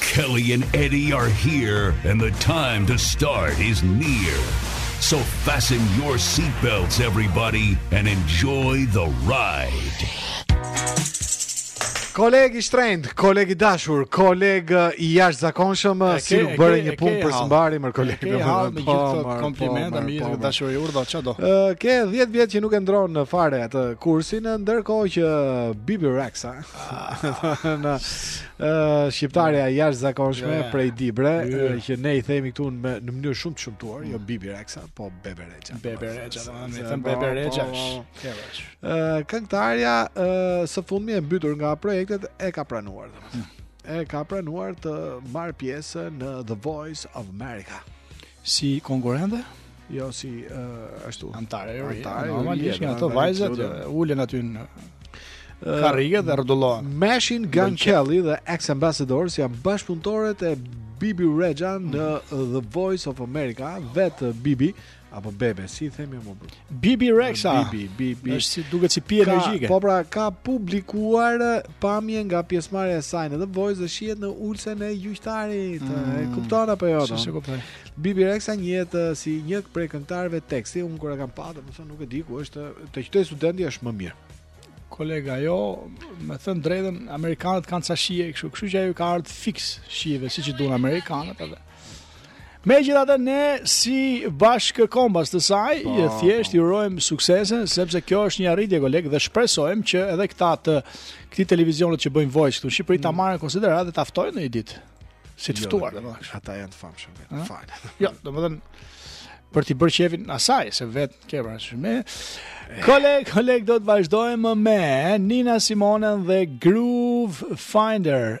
Kelly and Eddie are here and the time to start is near. So fasten your seat belts everybody and enjoy the ride. Koleg i shtrenjtë, koleg i dashur, koleg i jashtëzakonshëm, si nuk bëre një punë për së mbari mër koleg. Ke hall me gjithë këto po, komplimente, po, me gjithë këto dashuri urdhë, ç'a do. Ke 10 vjet që nuk e ndron fare atë kursin, ndërkohë që Bibi Rexa ah. në shqiptarja e jashtëzakonshme yeah. prej Dibre yeah. që ne i themi këtu në në mënyrë shumë të shëmtuar, jo mm. Bibi Rexa, po Bebe Rexha. Bebe Rexha, domethënë Bebe Rexha. Ë këngëtarja së fundmi e mbytur nga projektet e ka pranuar domethënë. Mm. E ka pranuar të marrë pjesë në The Voice of America. Si konkurrente? Jo si uh, ashtu. Anëtare, jo, anëtare, jo, normal ishin ato vajzat, ulen aty në karrige dhe rrotullohen. Machine Gun Kelly dhe X Ambassadors janë bashkëpunëtorët e Bibi Rexha në The Voice of America, vetë Bibi apo Bebe, si i themi më bukur. Bibi Rexha. Bibi, Bibi. Është si duket si pije energjike. Po pra, ka publikuar pamje nga pjesëmarrja e saj në The Voice dhe shihet në ulësen e gjyqtarit. Mm. E kupton apo jo? Si e kuptoj. Bibi Rexha njihet si një prej këngëtarëve teksti, unë kur e kam pa, më thonë nuk e di ku është, te Qytet Studenti është më mirë. Kolega, jo, me thënë drejtën, amerikanët kanë ca shije, kështu, kështu që ajo ka ardhur fiks shijeve, siç duan amerikanët, edhe. Megjithatë ne si bashkëkombas të saj, pa, po, e thjesht po. i urojmë suksese, sepse kjo është një arritje koleg dhe shpresojmë që edhe këta te këto televizionet që bëjnë Voice këtu në Shqipëri ta mm. marrin në konsideratë dhe ta ftojnë një ditë, si të jo, ftuar. Jo, ata janë të famshëm, më fal. Jo, domethënë, për t'i bërë qejfin asaj, se vetë ke pra shumë. Koleg, koleg, do të vazhdojmë me Nina Simonen dhe Groove Finder,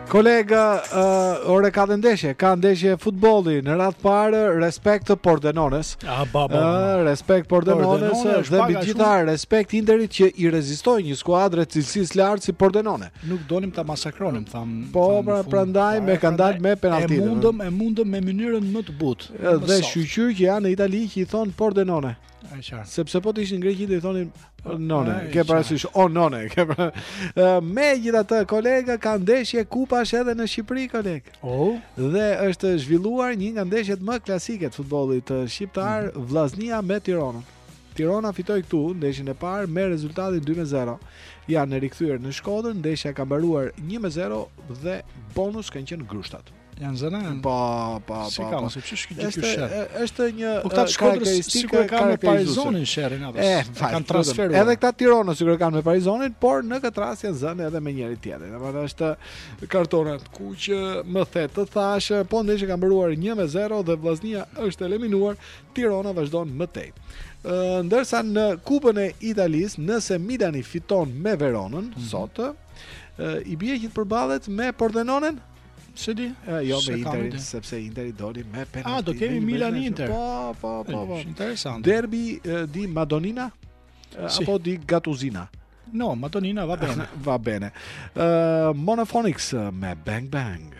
Kolega, ore ka dhe ndeshje, ka ndeshje futbolli në radh parë, respekt Pordenones. Ah, ba, ba, ba. respekt Pordenones dhe mbi të gjitha shumë... respekt Interit që i rezistoi një skuadre të cilësisë lart si Pordenone. Nuk donim ta masakronim, thamë. Po, pra, prandaj kanë dalë me penalti. E mundëm, e mundëm me mënyrën më të butë. Dhe shqyqyr që janë në Itali që i thonë Pordenone. Ai çfarë? Sepse po të ishin në Greqi do i thonin none, ke parasysh o none, ke pra. Megjithatë, kolega ka ndeshje kupash edhe në Shqipëri, koleg. Oh. Dhe është zhvilluar një nga ndeshjet më klasike të futbollit eh, shqiptar, mm. Vllaznia me Tironën. Tirona fitoi këtu ndeshjen e parë me rezultatin 2-0. Janë rikthyer në Shkodër, ndeshja ka mbaruar 1-0 dhe bonus kanë qenë grushtat. Janë zënë. Po, po, po. Si ka, po. sepse është ky ky sherr. Është një po këta Shkodra sikur e kanë me Parizonin sherrin apo. Eh, kanë transferuar. Edhe këta Tirona sikur e kanë me Parizonin, por në këtë rast janë zënë edhe me njëri tjetrin. Domethënë është kartona të kuq më the të thashë, po ndeshja ka mbaruar 1-0 dhe Vllaznia është eliminuar, Tirona vazhdon më tej ndërsa në Kupën e Italisë, nëse Milani fiton me Veronën mm -hmm. sot, i bie që të përballet me Pordenonen? S'e di? E, jo me Interin, sepse Interi doli me penalti. A, do kemi Milan Inter. Po, po, po, po. Interesant. Derbi di Madonina apo di Gatuzina? No, Madonina va bene. va bene. Uh, Monophonics me Bang Bang.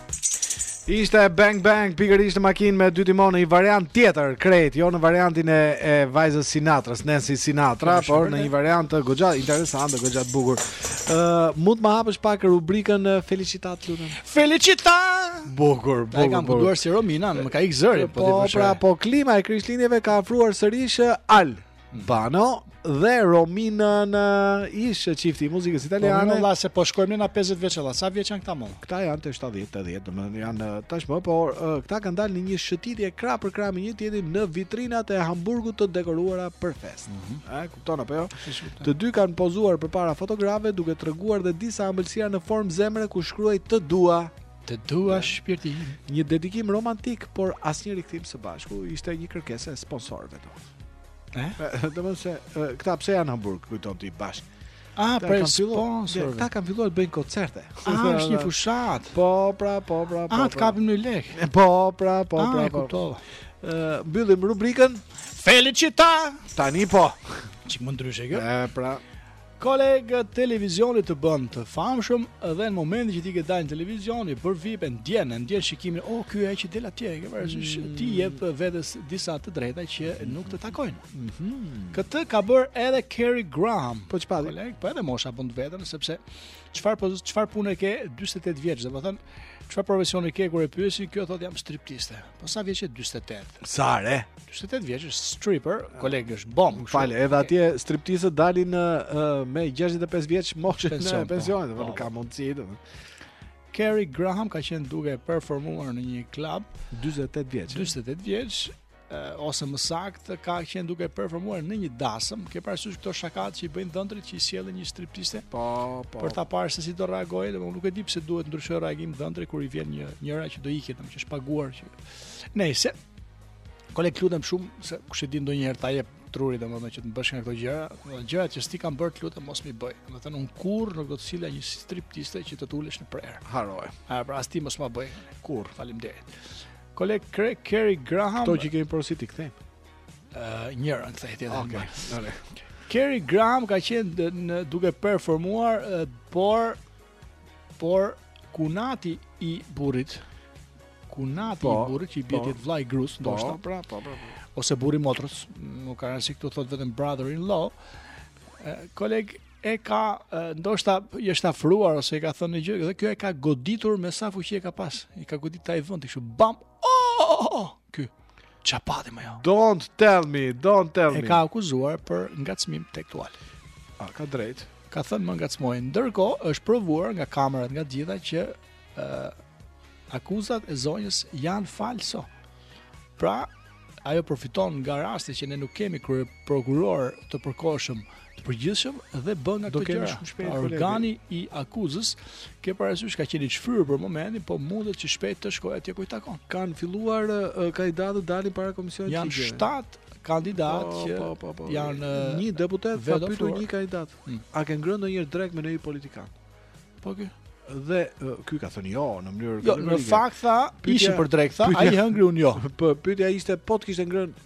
Ishte bang bang pikërisht në makinë me dy timona në një variant tjetër, krejt, jo në variantin e, e vajzës Sinatras, Nancy Sinatra, por në një variant goxha interesant, goxha të bukur. Ë, mund të ma hapësh pak rubrikën Felicita, të lutem. Felicita! Bukur, bukur. Ta kam kënduar si Romina, më ka ik zëri, po ti Po, pra, po klima e Krishtlindjeve ka afruar sërish Al Bano dhe Rominën, ish çifti i muzikës italiane. Romina la se po shkojmë në 50 vjeçe la, sa vjeçë janë këta mund? Këta janë te 70, 80, domethënë janë tashmë, por uh, këta kanë dalë në një shëtitje krah për krah me njëri-tjetrin në vitrinat e Hamburgut të dekoruara për festë. Mm -hmm. A, kupton apo jo? Të dy kanë pozuar përpara fotografëve duke treguar dhe disa ëmbëlsira në formë zemre ku shkruhej të dua të dua shpirti. Një dedikim romantik, por asnjë rikthim së bashku. Ishte një kërkesë e sponsorëve tonë. Eh? Domosdo, se këta pse janë në Hamburg, kujton ti bashkë. Ah, për sponsor. Këta kanë filluar të bëjnë koncerte. Ah, është një fushatë. Po, pra, po, pra, po. Ah, të pra. kapim ndonjë lek. Po, pra, po, ah, pra, po. Kuptova. Ë, mbyllim rubrikën Felicita. Tani po. Çi mund ndryshe kjo? Ë, pra. Koleg, televizioni të bën të famshëm dhe në momentin që ti ke dalë në televizion je bërë VIP e ndjen, e ndjen shikimin, "Oh, ky ai që del atje, e ke parasysh, mm. ti i jep vetes disa të drejta që nuk të takojnë." Mm -hmm. Këtë ka bërë edhe Kerry Graham. Po çfarë? Koleg, po edhe mosha bën të vetën sepse çfarë po çfarë pune ke 48 vjeç, domethënë çfarë profesioni ke kur e pyesin, kjo thotë jam striptiste. Po sa vjeç je 48? Sa re? 48 vjeç është stripper, koleg është bombë. Fal, edhe atje striptistet dalin uh, me 65 vjeç moshë në pension, po, po, nuk ka po. mundësi domethënë. Kerry Graham ka qenë duke performuar në një klub 48 vjeç. 48 vjeç ose më saktë ka qenë duke performuar në një dasëm, ke parasysh këto shakat që i bëjnë dhëndrit që i sjellin një striptiste? Po, po. Për ta parë se si do reagojë, dhe nuk e di pse duhet të ndryshojë reagim dhëndri kur i vjen një njëra që do ikë. që është paguar që. Nejse koleg, të lutem shumë se kush e di ndonjëherë ta jep truri domethënë që të bësh nga këto gjëra, domethënë gjërat që s't'i kanë bërë të lutem mos m'i bëj. Domethënë unë kurrë nuk do të sillja një striptiste që të të ulesh në prehër. Harroje. A pra as ti mos ma bëj. Kurrë, faleminderit. Koleg, Kerry Graham. Këto që kemi porositur i kthejmë. Ë uh, njëra ktheje tjetrën. Okej. Okay. Kerry Graham ka qenë në duke performuar, uh, por Por kunati i burrit, kunati po, i burrit që i bie po, të jetë vllai i gruas, po, ndoshta. Po, po, po, po. Ose burri i motrës, nuk ka rëndësi këtu thotë vetëm brother in law. Koleg e ka ndoshta i është afruar ose i ka thënë një gjë dhe kjo e ka goditur me sa fuqi e ka pas. E ka goditur te ai vend kështu bam. Oh! Ky. Ça pati më jo? Don't tell me, don't tell me. E ka akuzuar për ngacmim tekstual. A, ka të drejtë. Ka thënë më ngacmoi. Ndërkohë, është provuar nga kamerat nga të gjitha që uh, akuzat e zonjës janë falso. Pra, ajo përfiton nga rasti që ne nuk kemi kryeprokuror të përkohshëm të përgjithshëm dhe bën nga këto gjëra. Do kemi shumë shpejt pra, organi i akuzës ke parasysh ka qenë i shfryrë për momentin, po mendohet që shpejt të shkojë atje ku i takon. Kanë filluar uh, kandidatët të dalin para komisionit të ligjeve. Janë 7 kandidatë po, që po, po, po, janë një deputet ka pyetur një kandidat. Hmm. A ke ngrënë ndonjëherë drekë me ndonjë politikan? Po kë? dhe ky ka thënë jo në mënyrë jo, në fakt tha ishim për drekë tha ai hëngri unë jo po pyetja ishte po të kishte ngrënë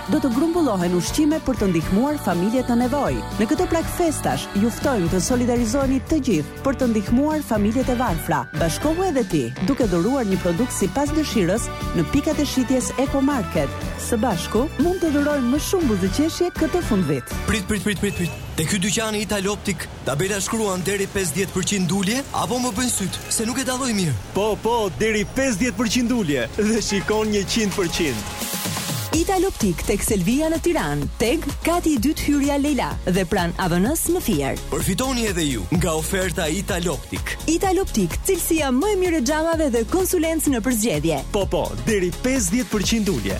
do të grumbullohen ushqime për të ndihmuar familjet në nevojë. Në këtë prag festash, ju ftojmë të solidarizoheni të gjithë për të ndihmuar familjet e varfra. Bashkohu edhe ti, duke dhuruar një produkt sipas dëshirës në pikat e shitjes Eco Market. Së bashku, mund të dhurojmë më shumë buzëqeshje këtë fundvit. Prit, prit, prit, prit, prit. Te ky dyqani Italoptik Tabela shkruan deri pesëdhjetë për qind ulje apo më bëjnë sytë, se nuk e dalloj mirë. Po, po, deri pesëdhjetë për qind ulje dhe shikon njëqind për qind. Ital Optik tek Selvia në Tiranë, TEG, kati i dytë hyrja Lejla dhe pranë AVN-së në Fier. Përfitoni edhe ju nga oferta Ital Optik. Ital Optik, cilësia më e mirë e xhamave dhe konsulencë në përzgjedhje. Po, po, deri pesëdhjetë për qind ulje.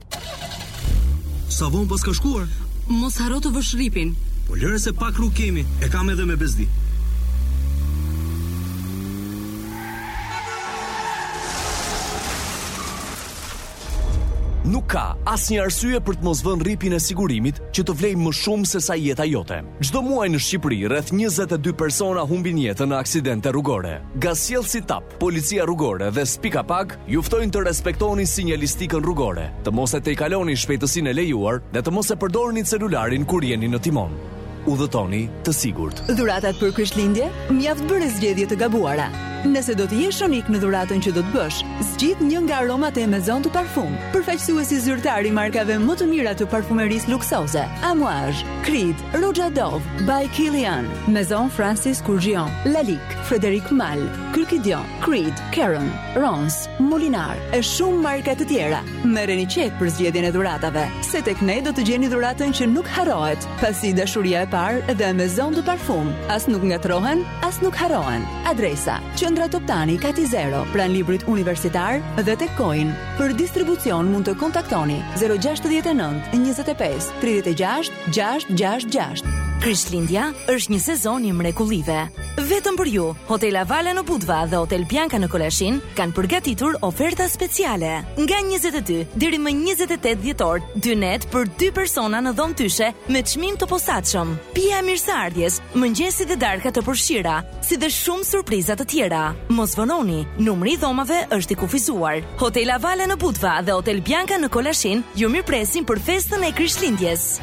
Sa vonë paska shkuar? Mos harro të vësh rripin. Po lëre se pak rrugë kemi, e kam edhe bezdi. Nuk ka asnjë arsye për të mos vënë rripin e sigurimit që të vlejë më shumë sesa jeta jote. Çdo muaj në Shqipëri rreth 22 persona humbin jetën në aksidente rrugore. Gazsjellësi TAP Policia Rrugore dhe Spiecapag ju ftojnë të respektoni sinjalistikën rrugore, të mos e tejkaloni shpejtësinë e lejuar dhe të mos e përdorni celularin kur jeni në timon. Udhëtoni të sigurt. Dhuratat për Krishtlindje? Mjaft bëre zgjedhje të gabuara. Nëse do të jesh unik në dhuratën që do të bësh, zgjidh një nga aromat e Maison de Parfum, përfaqësuesi zyrtar i markave më të mira të parfumerisë luksoze: Amouage, Creed, Roja Dove, By Kilian, Maison Francis Kurkdjian, Lalique, Frederic Malle, Kurkdjian, Creed, Caron, Rance, Molinard e shumë marka të tjera. Merreni qetë për zgjedhjen e dhuratave, se tek ne do të gjeni dhuratën që nuk harrohet, pasi dashuria e parë dhe Maison de Parfum as nuk ngatërrohen, as nuk harrohen. Adresa: Qendra Toptani Kati Zero, pranë librit universitar dhe tek Coin. Për distribucion mund të kontaktoni 069 25 36 666. Krishtlindja është një sezon i mrekullive. Vetëm për ju, Hotel Avala në Budva dhe Hotel Bianca në Kolashin kanë përgatitur oferta speciale. Nga 22 deri më 28 dhjetor, dy net për dy persona në dhomë tyshe me çmim të posaçëm. Pija e mirëseardhjes, mëngjesi dhe darka të përfshira, si dhe shumë surpriza të tjera. Mos vononi, numri i dhomave është i kufizuar. Hotel Avala në Budva dhe Hotel Bianca në Kolashin ju mirëpresin për festën e Krishtlindjes.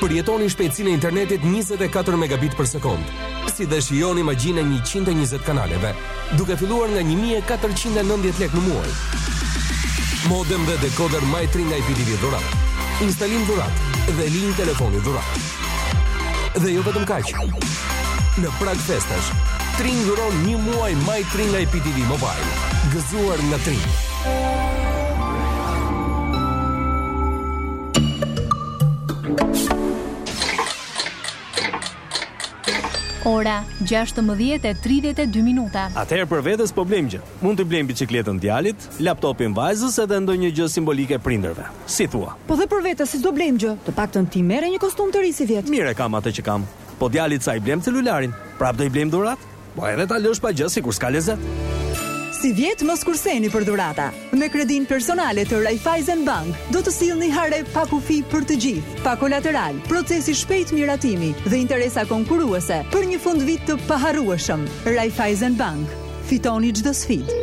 Përjetoni shpejtësinë e internetit 24 megabit për sekond, si dhe shijoni magjinë e 120 kanaleve, duke filluar nga 1490 lekë në muaj. Modem dhe dekoder My Tring IPTV dhuratë. Instalim dhuratë dhe linjë telefoni dhuratë. Dhe jo vetëm kaq. Në prag festash, Tring dhuron një muaj My Tring IPTV Mobile, gëzuar nga Tring. Ora 16:32 minuta. Atëherë për vete s'po blejmë gjë. Mund t'i blejmë biçikletën djalit, laptopin vajzës edhe ndonjë gjë simbolike prindërve. Si thua? Po dhe për vete si s'do blejmë gjë. Të paktën ti merre një kostum të ri sivjet. Mirë e kam atë që kam. Po djalit sa i blemë celularin, prap do i blejmë dhuratë? Po edhe ta lësh pa gjë sikur s'ka lezet. Sivjet mos kurseni për dhurata. Me kredinë personale të Raiffeisen Bank do të sillni hare pa kufi për të gjithë, pa kolateral, proces i shpejtë miratimi dhe interesa konkurruese për një fundvit të paharrueshëm. Raiffeisen Bank, fitoni çdo sfidë.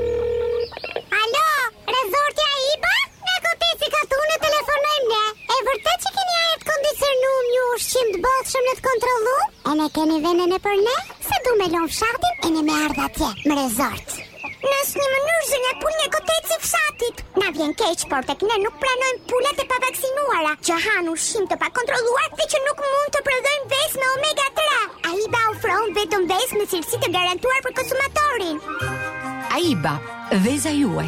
Alo, rezorti Aiba? Nga koteci katunit telefonojmë ne. E vërtetë që keni ajër të kondicionum ne ushqim të bollshëm ne të kontrollum? E a keni ven ne për ne? Se du me lon fshatin e ne me ardhë atje, m'rezort. Në asnjë mënyrë, zonja pulë nga koteci i fshatit. Na vjen keq, por tek ne nuk pranojmë pulat e pavaksinuara, që hanë ushqim të pakontrolluar dhe që nuk mund të prodhojnë vezë me omega 3. Aiba ofron vetëm vezë me cilësi të garantuar për konsumatorin. Aiba, veza juaj.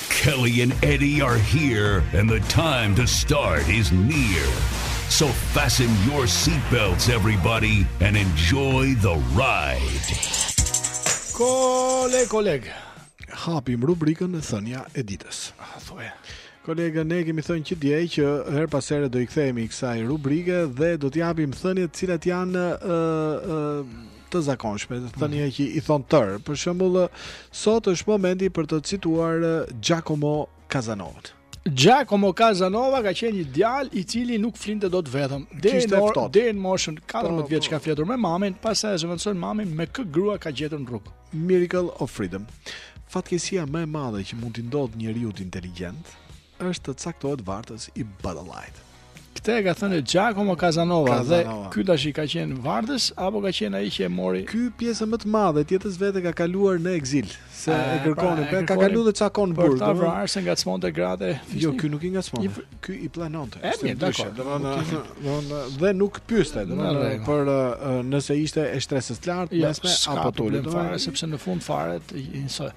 Kelly and Eddie are here and the time to start is near. So fasten your seat belts everybody and enjoy the ride. Kole koleg, hapim rubrikën thënia e ditës. Ah, thue. Koleg, ne kemi thënë që dje që herë pas here do i kthehemi kësaj rubrike dhe do të japim thënie të cilat janë ë uh, ë uh, të zakonshme, thënie mhm. që i thon tërë. Për shembull, sot është momenti për të cituar Giacomo Casanova. Giacomo Casanova ka qenë një djalë i cili nuk flinte dot vetëm. Deri në or, deri në moshën 14 po, vjeç po. ka fjetur me mamin, pastaj e zëvendësoi mamin me kë grua ka gjetur në rrugë. Miracle of Freedom. Fatkeqësia më e madhe që mund t'i ndodhë njeriut inteligjent është të caktohet vartës i budallait. Këtë e ka thënë Giacomo Casanova, Casanova. dhe ky tashi ka qenë vartës apo ka qenë ai që e mori? Ky pjesën më të madhe të jetës së vet ka kaluar në ekzil, se e kërkonin, pra, ka kaluar dhe ca kohë burg. për ta vrarë se ngacmonte gratë. Jo, ky nuk i ngacmonte. Ky i planonte. E mirë, dakor. Domthonë, dhe nuk pyeste, domthonë, për nëse ishte e shtresës të lartë, jo, të mesme apo të ulët. Sepse në fund fare i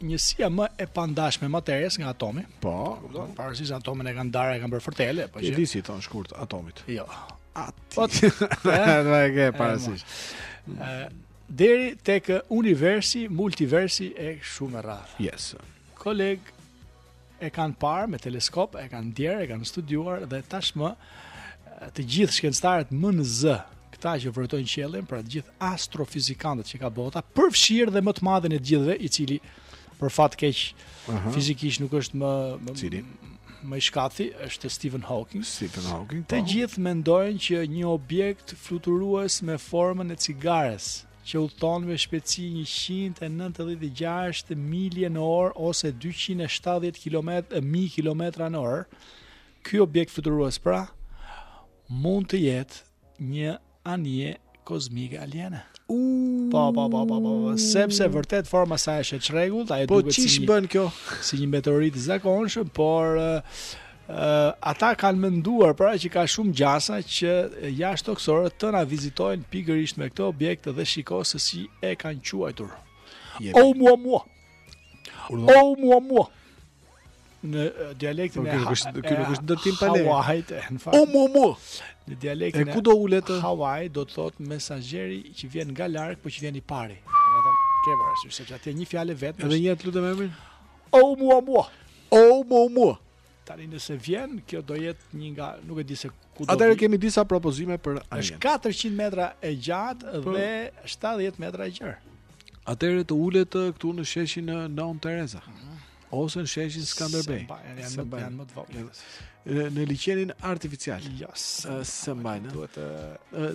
njësia më e pandashme e materies nga atomi. Po, do, parasysh se atomin e kanë ndarë, e kanë bërë fërtele. Po që... e di si i thonë shkurt, atomit. Jo. Ati. Po, të e ke parasysh. Deri tek universi, multiversi e kështu me radhë. Yes. Koleg, e kanë parë me teleskop, e kanë ndjerë, e kanë studiuar dhe tashmë të gjithë shkencëtarët më në zë, këta që vërejnë qiellin, pra të gjithë astrofizikantët që ka bota, përfshirë dhe më të madhin e të gjithëve, i cili për fat keq uh -huh. fizikisht nuk është më më cili më i shkathëti është Stephen Hawking. Stephen Hawking. Të po. gjithë mendojnë që një objekt fluturues me formën e cigares që udhëton me shpejtësi njëqind e nëntëdhjetë e gjashtë milje në orë ose dyqind e shtatëdhjetë kilometra mijë kilometra në orë. Ky objekt fluturues pra mund të jetë një anije kozmike aliene. U po po po po po sepse vërtet forma e saj është e çrregullt, ajo po duket si Po qysh bën kjo? Si një meteorit i zakonshëm, por Ata kanë menduar pra që ka shumë gjasa që jashtëtokësorët të na vizitojnë pikërisht me këtë objekt dhe shiko se si e kanë quajtur. O mua mua. O mua mua. Në dialektin e Hawait. Ky nuk është ndërtim pa leje. Hawait, në fakt. O mua mua. Në dialektin e ku do ulet Hawait do të thotë mesazheri që vjen nga larg, por që vjen i pari. Domethënë, ke parasysh se atje një fjalë vetëm. Edhe një herë të lutem emrin. Oh mua mua. Oh mua mua. Tani nëse vjen, kjo do jetë një nga, nuk e di se ku do. Atëherë kemi disa propozime për anjen. Është 400 metra e gjatë po. dhe 70 metra e gjerë. Atëherë të ulet këtu në sheshin Nënë Tereza. Mhm. Ose në sheshin Skënderbej. Se janë më të vogël. në liqenin artificial. Jo, s'e mban. Duhet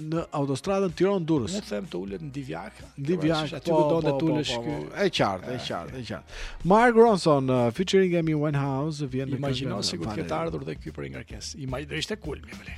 në autostradën Tiranë Durrës. Unë them të ulet në Divjakë. Në Divjakë aty po, ku do të po, po, ulet ky. E qartë, e qartë, e qartë. Mark Ronson uh, featuring Amy Winehouse vjen me Imagjino sikur të ketë ardhur dhe ky për ngarkesë. Imagjino ishte kulmi, vëllai.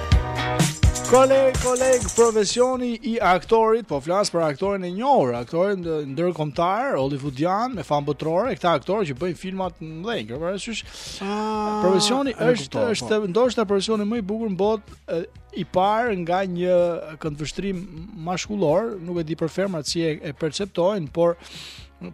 Koleg, koleg, profesioni i aktorit, po flas për aktorin e njohur, aktorin ndërkombëtar, hollywoodian, me famë botërore, këta aktorë që bëjnë filma të mëdha, ke parasysh. Ah, profesioni është po. është ndoshta profesioni më i bukur në botë i parë nga një këndvështrim mashkullor, nuk e di për femrat si e, e perceptojnë, por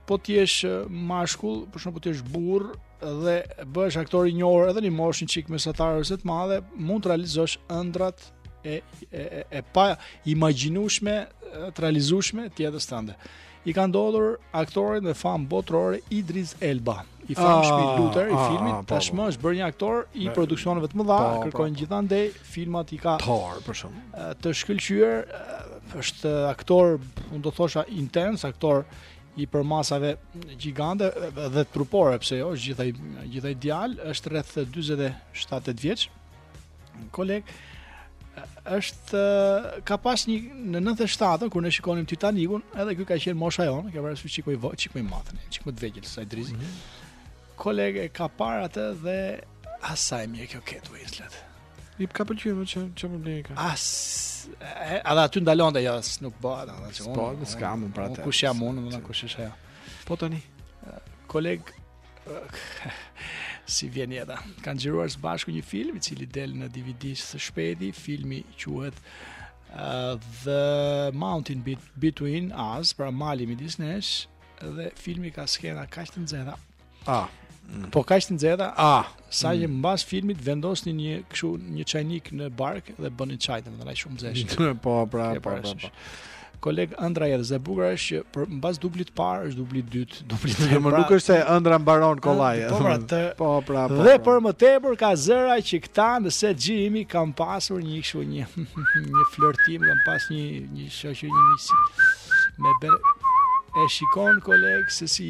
po të jesh mashkull, për shembull po të jesh burrë, dhe bëhesh aktor i njohur edhe në moshën çik mesatare ose të madhe, mund të realizosh ëndrrat e e e, e paimagjinueshme, të realizueshme të jetës tënde. I ka ndodhur aktorit me famë botërore Idris Elba, i famshëm i ah, Luther i ah, filmit, ah, po, tashmë po. është bërë një aktor i produksioneve të mëdha, po, kërkojnë gjithandej filmat i ka Thor për shembull. Të shkëlqyer është aktor, unë do thosha intens, aktor i përmasave gjigante dhe trupore, pse jo, gjithë ai, gjithë ai djalë, është rreth 47-8 vjeç, koleg, është, ka pas një, në 97 kur ne shikonim Titanikun, edhe ky ka qenë mosha jonë, ka pasur çikë, çikë më i madh, çikë të vegjël, sa Idris, mm -hmm. koleg e ka parë atë dhe asaj mirë kjo Kate Winslet. I ka pëlqyer më çfarë çfarë problemi ka. As a dha aty ndalon dhe jo, nuk bëhet, atë që unë. Po, nuk s'kam për atë. Kush jam unë, më kush është ajo. Po tani. Koleg si vjen jeta. Kanë xhiruar së bashku një film i cili del në DVD së shpejti, filmi quhet uh, The Mountain Between Us, pra mali midis nesh, dhe filmi ka skena kaq të nxehta. A. Mm. Po kaq të nxehta, a sa mm. që mbas filmit vendosni një kështu një çajnik në bark dhe bëni çaj, domethënë ai shumë nxehtë. po, pra, po, pra, po. Koleg ëndrra e, e bukura është që për mbas dublit të parë është dubli i dytë, dubli i tretë. Po nuk pra- është se ëndrra mbaron kollaj. Po, pra, të, po, pra, po. Dhe pra. për më tepër ka zëra që këta në xhirime kanë pasur një kështu një një flirtim, kanë pas një një shoqë një misi. Me ber... e shikon koleg se si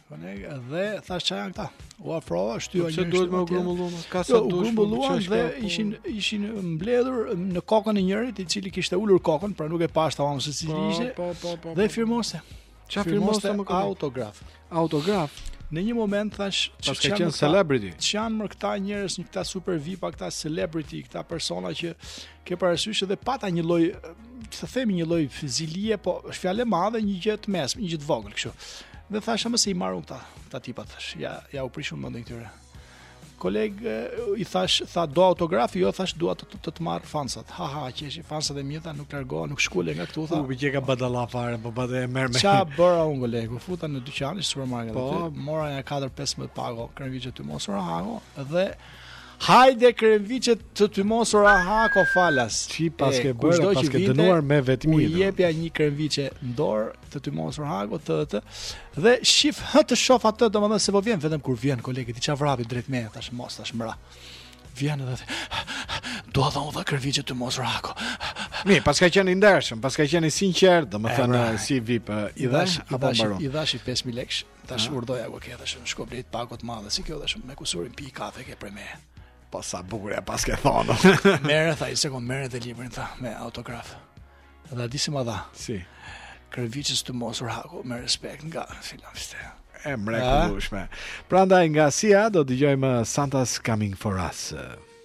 Po dhe thashë çfarë janë këta. U afrova, shtyva një. Pse duhet me u grumbullu? Ka sa jo, duhet. U grumbulluan dhe po. ishin ishin mbledhur në kokën e njërit, i cili kishte ulur kokën, pra nuk e pashë tamam se si po, ishte. Po, po, po, dhe firmoste. Ça firmoste më ka autograf. Autograf. Në një moment thashë, çka janë celebrity? Ç'janë mër këta njerëz, një këta super VIP, këta celebrity, këta persona që Ke parasysh edhe pata një lloj, të themi një lloj xhelozie, po është fjalë e madhe, një gjë të mesme, një gjë të vogël kështu. Dhe thashë pse s'i marr unë këta, këta tipa thashë, ja ja ua prish unë mendjen këtyre. Koleg i thashë, tha do autograf, jo thashë dua të të, të, të marr fansat. Ha ha, qeshi fansat e mi tha nuk largohen, nuk shkulen nga këtu tha. U bëka budalla fare, po badë e merr me. Ça bëra unë koleg, u futa në dyqanin e supermarketit. Po, mora ja 4-5 pako, kremviçe të tymosura Hako dhe Hajde kremviçe të tymosura Hako falas. Ç'i paske bërë, paske dënuar me vetmi. U jepja një kremviçe në dorë të tymosur Hako të të. Dhe shif hë ç'të shof atë, domethënë se po vjen vetëm kur vjen koleg ky me vrap drejt meje thashë mos thashë mbarova. Vjen edhe Dua tha kremviçe të tymosur Hako. Mi, paska qenë i ndershëm, paska qenë i sinqert, domethënë pra, si VIP i dhashë apo mbaron. I dhashë 5000 lekë. Thashë urdhëro ja ku e ke thashë shko bli pakot e mëdha si kjo thashë me kusurin pi kafe ke për mua. Po sa bukur e paske thonë. Merre tha një sekondë merre dhe librin tha me autograf. Dhe di si ma dha. Si. Kremviçes së tymosur Hako me respekt nga filan fisteku. E mrekullueshme. Prandaj nga Sia do dëgjojmë Santa's Coming for Us.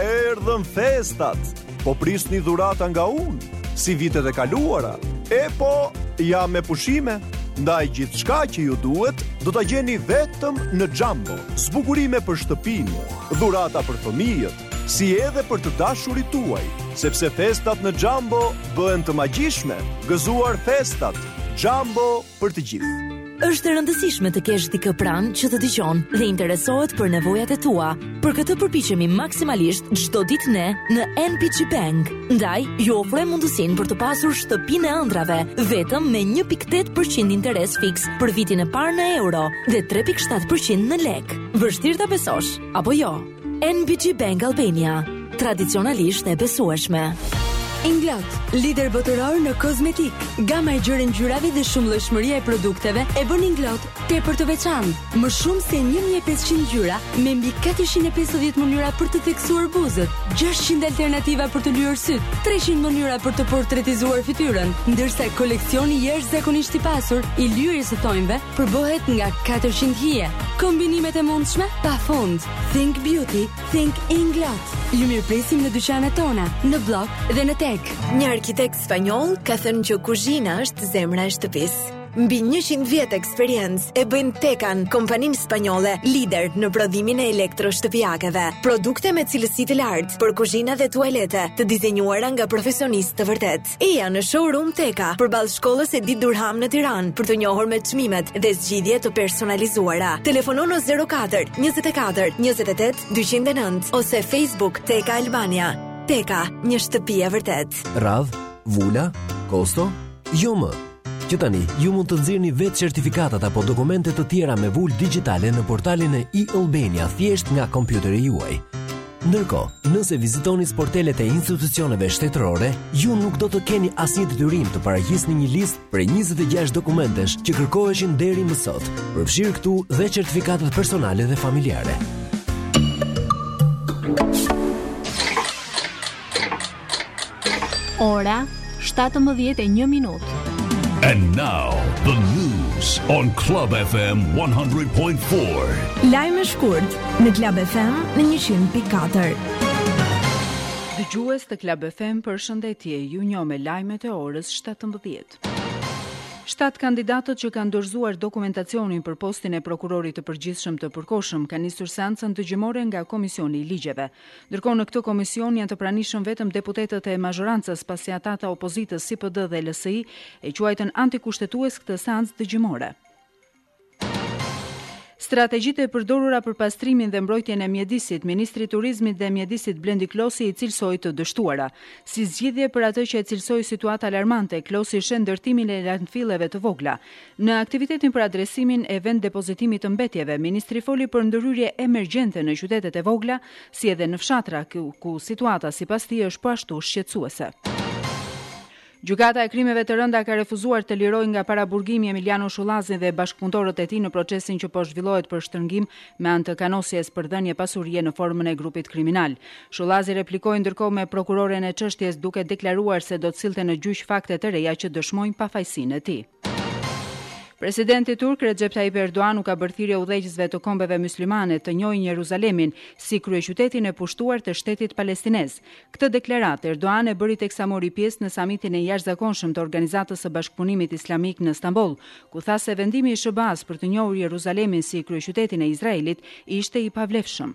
Erdhën festat. Po prisni dhurata nga unë, si vitet e kaluara. E po, jam me pushime. Ndaj gjithçka që ju duhet, do ta gjeni vetëm në Jumbo. Zbukurime për shtëpinë, dhurata për fëmijët, si edhe për të dashurit tuaj, sepse festat në Jumbo bëhen të magjishme. Gëzuar festat, Jumbo për të gjithë. Është e rëndësishme të kesh dikë pranë që të dëgjon dhe interesohet për nevojat e tua. Për këtë përpiqemi maksimalisht çdo ditë ne në NBG Bank. Ndaj, ju ofrojmë mundësinë për të pasur shtëpinë e ëndrrave vetëm me 1.8% interes fiks për vitin e parë në euro dhe 3.7% në lekë. Vështirë ta besosh, apo jo? NBG Bank Albania, tradicionalisht e besueshme. Inglot, lider botëror në kozmetikë. Gama e gjerë e ngjyrave dhe shumëllojshmëria e produkteve e bën Inglot tepër të veçantë. Më shumë se 1500 ngjyra me mbi 450 mënyra për të theksuar buzët, 600 alternativa për të lyer sytë, 300 mënyra për të portretizuar fytyrën, ndërsa koleksioni jashtëzakonisht i pasur i lyerjes së thonjve Përbëhet nga 400 hije, kombinimet e mundshme pa fund. Think Beauty, Think Inglot. Ju mirëpresim në dyqanet tona, në Bllok dhe në TEG. Një arkitekt spanjoll ka thënë që kuzhina është zemra e shtëpisë. Mbi 100 vjet eksperiencë e bëjnë Tekan, kompaninë spanjolle lider në prodhimin e elektroshtëpiakeve. Produkte me cilësi të lartë për kuzhina dhe tualete, të dizenjuara nga profesionistë të vërtetë. Eja në showroom Teka, përballë shkollës Edith Durham në Tiranë, për t'u njohur me çmimet dhe zgjidhje të personalizuara. Telefononi 04 24 28 209 ose Facebook Teka Albania. Teka, një shtëpi e vërtetë. Radhë, vula, kosto, jo më. Që tani, ju mund të nxirrni vetë certifikatat apo dokumente të tjera me vulë digjitale në portalin e e-Albania thjesht nga kompjuteri juaj. Ndërkohë, nëse vizitoni sportelet e institucioneve shtetërore, ju nuk do të keni asnjë detyrim të paraqisni një listë prej 26 dokumentesh që kërkoheshin deri më sot, përfshirë këtu dhe certifikatat personale dhe familjare. Ora 17:01 minutë. And now the news on Club FM 100.4. Lajme shkurt në Club FM në 100.4. Dëgjues të Club FM, përshëndetje. Ju njoh me lajmet e orës 17. Shtatë kandidatët që kanë dorëzuar dokumentacionin për postin e prokurorit të përgjithshëm të përkohshëm kanë nisur seancën dëgjimore nga Komisioni i Ligjeve. Ndërkohë në këtë komision janë të pranishëm vetëm deputetët e mazhorancës, pasi ata të opozitës si PD dhe LSI e quajtën antikushtetues këtë seancë dëgjimore. Strategjitë e përdorura për pastrimin dhe mbrojtjen e mjedisit, ministri i Turizmit dhe Mjedisit Blendi Klosi i cilësoi të dështuara. Si zgjidhje për atë që e cilësoi situatë alarmante, Klosi sheh ndërtimin e landfilleve të vogla. Në aktivitetin për adresimin e venddepozitimit të mbetjeve, ministri foli për ndërhyrje emergjente në qytetet e vogla, si edhe në fshatra, ku situata sipas tij është po ashtu shqetësuese. Gjykata e Krimeve të Rënda ka refuzuar të lirojë nga paraburgimi Emiljano Shullazin dhe bashkëpunëtorët e tij në procesin që po zhvillohet për shtrëngim me anë të kanosjes për dhënie pasurie në formën e grupit kriminal. Shullazi replikoi ndërkohë me prokuroren e çështjes duke deklaruar se do të sillte në gjyq fakte të reja që dëshmojnë pafajësinë e tij. Presidenti turk Rexhep Tajip Erdogan u ka bërë thirrje udhëheqësve të kombeve myslimane të njohin Jeruzalemin si kryeqytetin e pushtuar të shtetit palestinez. Këtë deklaratë Erdogan e bëri teksa mori pjesë në samitin e jashtëzakonshëm të Organizatës së Bashkëpunimit Islamik në Stamboll, ku tha se vendimi i SHBA-së për të njohur Jeruzalemin si kryeqytetin e Izraelit Ishte i pavlefshëm.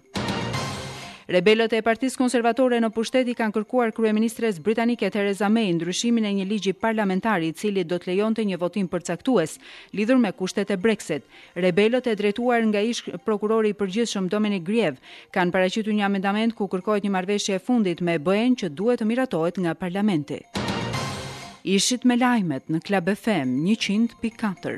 Rebelët e Partisë Konservatore në pushtet i kanë kërkuar kryeministres britanike Theresa May ndryshimin e një ligji parlamentar i cili do të lejonte një votim përcaktues lidhur me kushtet e Brexit. Rebelët e drejtuar nga ish prokurori i përgjithshëm Dominic Grieve kanë paraqitur një amendament ku kërkohet një marrëveshje e fundit me BE-në që duhet të miratohet nga parlamenti. Ishit me lajmet në Club FM 100.4.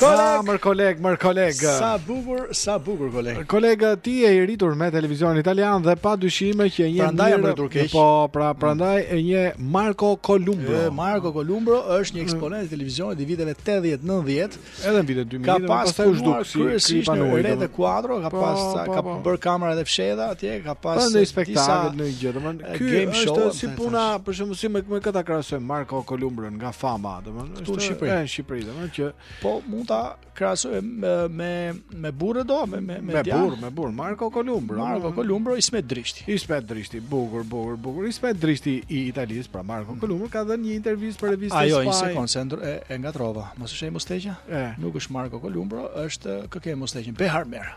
Koleg. Mor koleg, mor koleg. Sa bukur, sa bukur koleg. Koleg, ti je i rritur me televizionin italian dhe pa dyshim që je prandaj jam rritur keq. Po, pra mm. prandaj e njeh Marco Columbro. E, Marco Columbro është një mm. eksponent i televizionit i viteve 80-90. Edhe në vitet 2000. Ka pas u zhduk si kryesisht në Rete Quattro, ka po, pas po, ka po. bër kamera të fshehta atje, ka pas pa në spektaklet në gjë, domethënë ky është si puna, për shembull si me, me kë ta krahasoj Marco Columbro nga fama, domethënë. këtu në Shqipëri. Në Shqipëri, domethënë që po mund ta krahasoj me me me burrë do, me me me, me burrë, me burrë, Marco Columbro. Marco Columbro Ismet Drishti. Ismet Drishti, bukur, bukur, bukur. Ismet Drishti i Italisë, pra Marco mm. Columbro ka dhënë një intervistë për revistën Spy. A jo, një sekondë, se e, e ngatërrova. Mos është ai mustaqja? Nuk është Marco Columbro, është kë ke mustaqen? Behar Mera.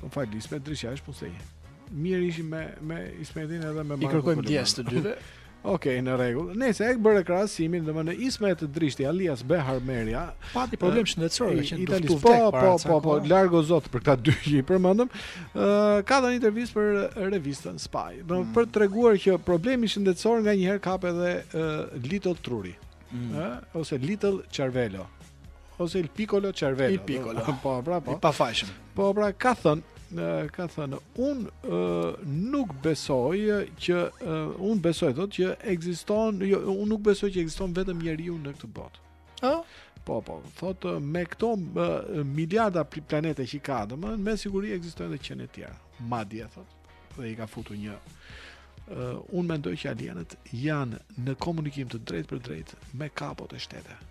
Po fal, Ismet Drishti, ai është mustaqe. Mirë ishim me me Ismetin edhe me Marco. I kërkojmë ndjesë të dyve. Ok, në rregull. Nëse e bëre krahasimin, domethënë Ismet Drishti alias Behar Mera, pati problem shëndetësor, që do të vdekte. Po, po, po, po, largo zot për këta dy që i përmendëm. Ë, ka dhënë intervistë për revistën Spy. Do mm. për të treguar që problemi shëndetësor nganjëherë kap edhe Little Truri. Ë, mm. ose Little Charvelo. ose il piccolo cervello. Il piccolo. Po, pra, po. I pafajshëm. Po, pra, ka thën, ka thën, un nuk besoj që un besoj thotë që ekziston, jo, un nuk besoj që ekziston vetëm njeriu në këtë botë. Ë? Po, po, thot me këto miliarda planete që ka, domethënë me siguri ekzistojnë edhe qenie të tjera. Madje thot, dhe i ka futur një uh, unë mendoj që alienët janë në komunikim të drejtpërdrejtë me kapot e shtetit.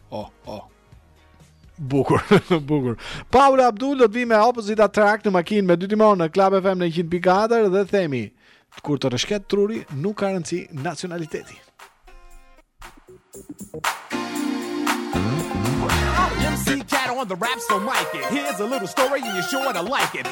Oh, oh. Bukur, bukur. Paula Abdul do të vijë me Opposites Attract në makinë me dy timona në Club FM në 100.4 dhe themi, kur të rrëshqet truri, nuk ka rëndësi nacionaliteti. MC Kat on the rap so mic it. Here's a little story and you're sure to like it.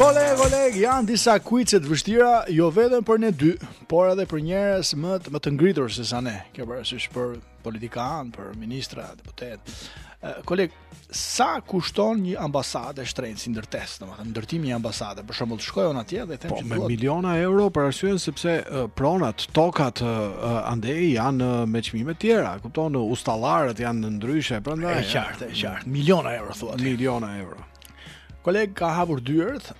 Koleg, koleg, janë disa kuice të vështira, jo vetëm për ne dy, por edhe për njerëz më të, më të ngritur se sa ne. Ki parasysh për politikanë, për ministra, deputetë. Koleg, sa kushton një ambasadë e shtrenjtë si ndërtesë, domethënë ndërtimi i një ambasade, për shembull, shkoj unë atje dhe them po, që me miliona euro për arsye sepse uh, pronat, tokat uh, andej janë uh, me çmime të tjera, kupton, ustallarët janë ndryshe, prandaj. E qartë, e qartë. Miliona euro thua. Miliona euro. Koleg ka hapur dyert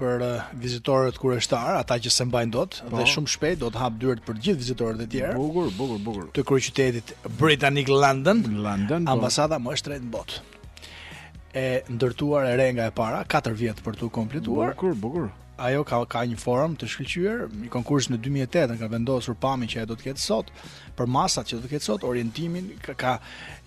për eh, vizitorët kureshtar, ata që s'e mbajnë dot po. dhe shumë shpejt do të hapë dyert për gjithë vizitorët e tjerë. Bukur, bukur, bukur. Të kryeqytetit britanik London. London. Po. Ambasada më e shtrenjtë në botë. E ndërtuar e re nga e para, 4 vjet për t'u kompletuar. Bukur, bukur. Ajo ka ka një formë të shkëlqyer, një konkurs në 2008 ka vendosur pamjen që ajo do të ketë sot, përmasat që do të ketë sot, orientimin ka, ka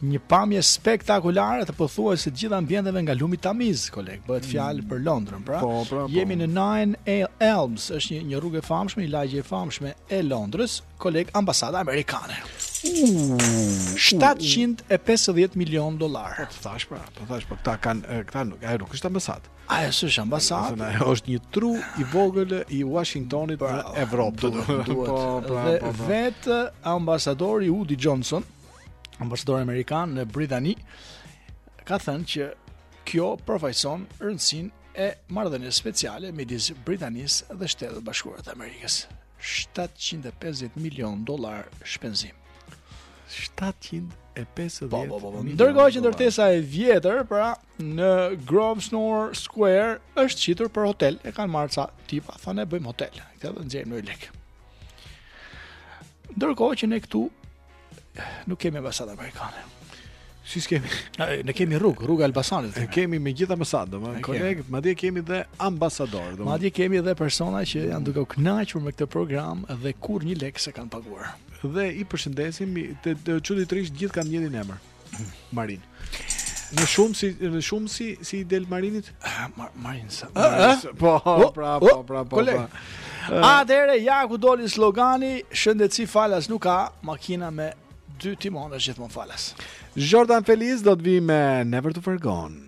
një pamje spektakolare të pothuajse të gjitha ambienteve nga lumi Tamiz, koleg, bëhet mm. fjalë për Londrën, pra. Po, pra po. Jemi në Nine Elms, është një një rrugë e famshme, një lagje e famshme e Londrës, koleg ambasada amerikane. 750 milion dollar. Po thash pra, po thash po këta kanë këta nuk, ajo nuk është ambasadë. Ajo s'është ambasadë. Thënë, ajo është një tru i vogël i Washingtonit pra, në Evropë. Duhet, duhet, duhet. Po, pra, po, dhe po, po. vetë ambasadori Woody Johnson, ambasadori amerikan në Britani, ka thënë që kjo përfaqëson rëndësinë e marrëdhënies speciale midis Britanisë dhe Shteteve të Bashkuara të Amerikës. 750 milion dolar shpenzim. 750 milion dolar. Ndërkohë që ndërtesa e vjetër, pra, në Grosvenor Square është shitur për hotel, e kanë marrë ca tipa, thonë e bëjmë hotel, këtë do nxjerrim ndonjë lek. Ndërkohë që ne këtu nuk kemi ambasadë amerikane. Si s'kemi? Ne kemi rrugë, rruga e Elbasanit. Ne kemi me gjithë ambasadë, domethënë koleg, madje kemi dhe ambasador. Madje kemi dhe persona që janë duke u kënaqur me këtë program dhe kurrë një lek s'e kanë paguar. Dhe i përshëndesim, të, të gjithë kanë të njëjtin emër. Marin. Në shumë si në shumë si si i del Marinit? Ah, Mar Marin sa. Po, oh, pra, po, oh, pra, po. Kole. Pra. Uh, Atëre ja ku doli slogani, shëndetësi falas nuk ka, makina me dy timona është gjithmonë falas. Jordan Feliz do të vijë me Never Too Far Gone.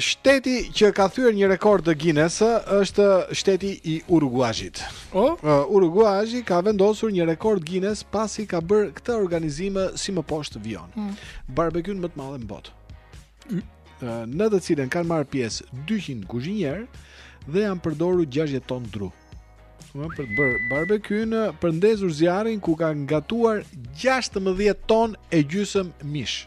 Shteti që ka thyer një rekord të Guinness është shteti i Uruguajit. Oh? Uruguaji ka vendosur një rekord Guinness pasi ka bërë këtë organizim si më poshtë vijon. Mm. Barbecue më të madhe në botë. Mm. Në të cilën kanë marrë pjesë 200 kuzhinierë dhe janë përdorur 60 ton dru. për të bërë barbecue për të ndezur zjarrin ku kanë gatuar 16 ton e gjysëm mish.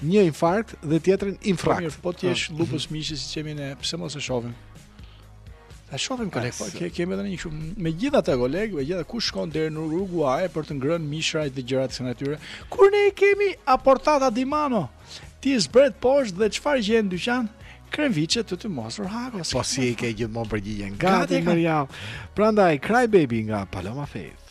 Një infarkt dhe tjetrin infarkt. Po mirë, po ti je ah. llupës mishi siç jemi ne, pse mos e shohim? Ta shohim koleg, po ke, kemi edhe një shumë. Megjithatë koleg, megjithatë kush shkon deri në Uruguaj për të ngrënë mishrat dhe gjërat e natyrës. Kur ne kemi a portata di mano? Ti zbret poshtë dhe çfarë gjen në dyqan? Kremviçe të tymosur Hako Po si e ke gjithmonë përgjigjen gati? Gati e kam. Prandaj, Cry Baby nga Paloma Faith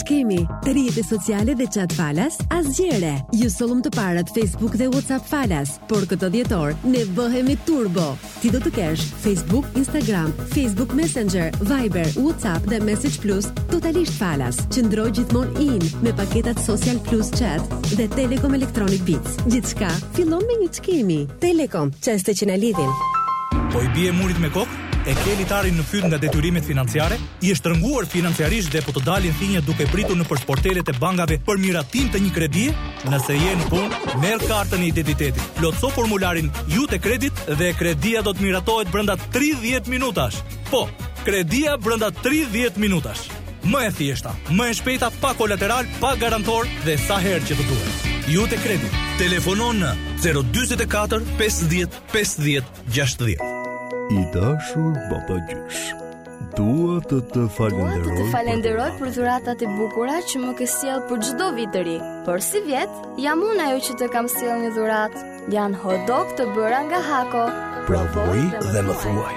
Ç'kemi? Rrjete sociale dhe chat falas? Asgjë e re! Ju sollëm të parët Facebook dhe WhatsApp falas, por këtë dhjetor ne bëhemi turbo! Ti do të kesh Facebook, Instagram, Facebook Messenger, Viber, WhatsApp dhe Message Plus totalisht falas. Qëndro gjithmonë in me paketat Social Plus Chat dhe Telekom Electronic Beats. Gjithçka fillon me një ç'kemi. Telekom, çaste që na lidhin. Po i bie murit me kokë? E ke litarin në fyt nga detyrimet financiare? Je shtrënguar financiarisht dhe po të dalin thinja duke pritur nëpër sportelet e bankave për miratim të një kredie? Nëse je në punë, merr kartën e identitetit, plotëso formularin Iute Credit dhe kredia do të miratohet brenda 30 minutash. Po, kredia brenda 30 minutash. Më e thjeshta, më e shpejta pa kolateral, pa garantor dhe sa herë që të duhet. Iute Credit. Telefono në 044 50 50 60. I dashur babagjysh, dua të të falenderoj. Dua të të falenderoj për dhuratat e bukura që më ke sjellë për çdo vit të ri. Por sivjet, jam unë ajo që të kam sjellë një dhuratë. Janë hot dog të bëra nga Hako. Provoji dhe më thuaj.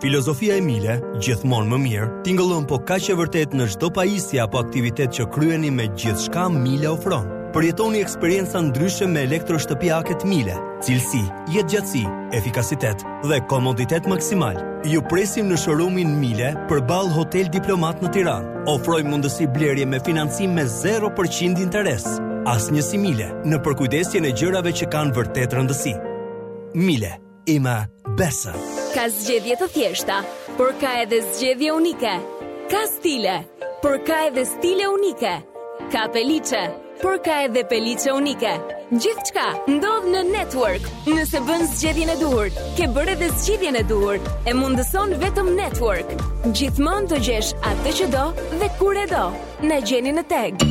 Filozofia e Miele, gjithmonë më mirë, tingëllon po kaq e vërtetë në çdo pajisje apo aktivitet që kryeni me gjithçka Miele ofron. Përjetoni eksperienca ndryshe me elektroshtëpiaket Miele. Cilësi, jetëgjatësi, efikasitet dhe komoditet maksimal. Ju presim në showroomin Miele përballë Hotel Diplomat në Tiranë. Ofrojmë mundësi blerje me financim me 0% interes. Asnjë si Miele në përkujdesjen e gjërave që kanë vërtet rëndësi. Miele. Ima besa. Ka zgjedhje të thjeshta, por ka edhe zgjedhje unike. Ka stile, por ka edhe stile unike. Ka peliçe, por ka edhe peliçe unike. Gjithçka ndodh në Network. Nëse bën zgjedhjen e duhur, ke bërë edhe zgjidhjen e duhur. E mundëson vetëm Network. Gjithmonë të gjesh atë që do dhe kur e do. Na gjeni në TEG.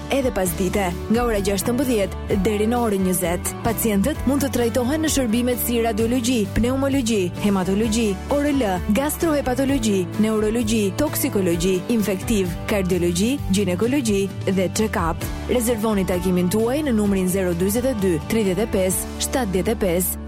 edhe pasdite, nga ora 16 deri në orën 20. Pacientët mund të trajtohen në shërbimet si radiologji, pneumologji, hematologji, ORL, gastrohepatologji, neurologji, toksikologji, infektiv, kardiologji, gjinekologji dhe check-up. Rezervoni takimin tuaj në numrin 042 35 75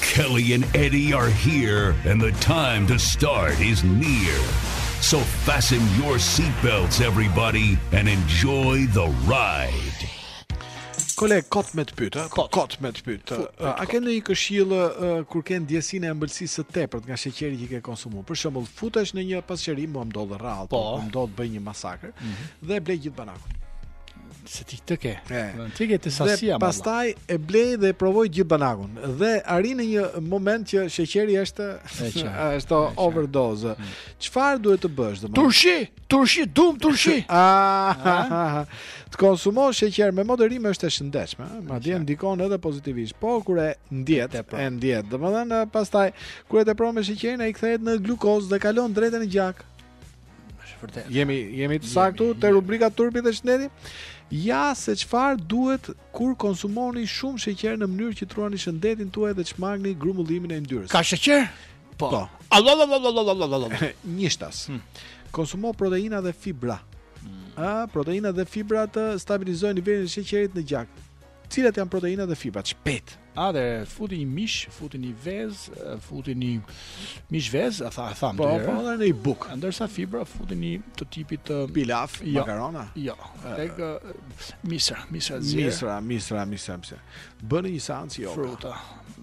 Kelly and Eddie are here and the time to start is near. So fasten your seat belts everybody and enjoy the ride. Kole kot me të pyet, kot, kot me të pyet. A ke ndonjë këshillë kur ke ndjesinë e ëmbëlsisë së tepërt nga sheqeri që ke konsumuar? Për shembull, futesh në një pastiçeri, mua më ndodh rrallë, po, po. më ndodh bëj një masakër mm -hmm. dhe blej gjithë banakun. se ti të ke. Ti ke të sasia më. Pastaj e blej dhe e provoj gjithë banakun dhe arrin në një moment që sheqeri është është overdose. Mm. Çfarë duhet të bësh domosdoshmë? Turshi, turshi, dum turshi. Ah. Të konsumosh sheqer me moderim është e shëndetshme, madje ndikon edhe pozitivisht. Po kur e ndjet, e ndjet. Domethënë pastaj kur e tepron me sheqerin ai kthehet në glukozë dhe kalon direkt në gjak. Është vërtet. Jemi jemi të saktë te rubrika turpi dhe shëndeti. Ja se çfarë duhet kur konsumoni shumë sheqer në mënyrë që t'ruani shëndetin tuaj dhe shmangni grumbullimin e yndyrës. Ka sheqer? Po. po. Alo alo alo alo alo alo. Njishtas. Hmm. Konsumo proteina dhe fibra. Hmm. A proteina dhe fibra të stabilizojnë nivelin e sheqerit në gjak. Cilat janë proteinat dhe fibrat? Shpejt. Atëherë, futi një mish, futi një vezë, futi një mish vezë, a tha, a tha, po, po, dhe një bukë. Ndërsa fibra, futi një të tipit të... Pilaf, jo, makarona? Jo, e gë, misra, misra zirë. Misra, misra, misra, misra. Bëj një seancë joga. Fruta.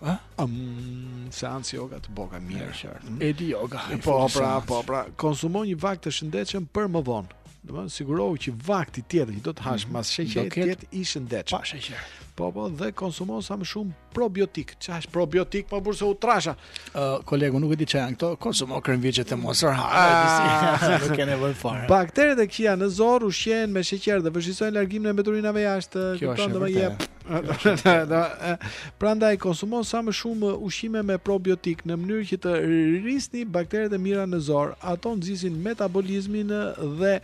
A? Um, seancë joga të boka mirë. Shërë. Mm. Edi joga. Po, pra, po, pra, konsumo një vakt të shëndetshëm për më vonë. Domethënë sigurohu që vakti tjetër që do të hash mas mhm. sheqerit të jetë i shëndetshëm. Pa sheqer. Po po dhe konsumo sa më shumë probiotik. Çfarë është probiotik? Po burse u trasha. Ë uh, kolegu nuk e di çfarë janë këto. Konsumo kremviçe të mos rha. Ah. Nuk kanë nevojë fare. Bakteret e këqija në zorrë ushqehen me sheqer dhe vështirësojnë largimin e mbeturinave jashtë. Kjo është më jep. Prandaj konsumo sa më shumë ushqime me probiotik në mënyrë që të rrisni bakteret e mira në zorrë. Ato nxisin metabolizmin dhe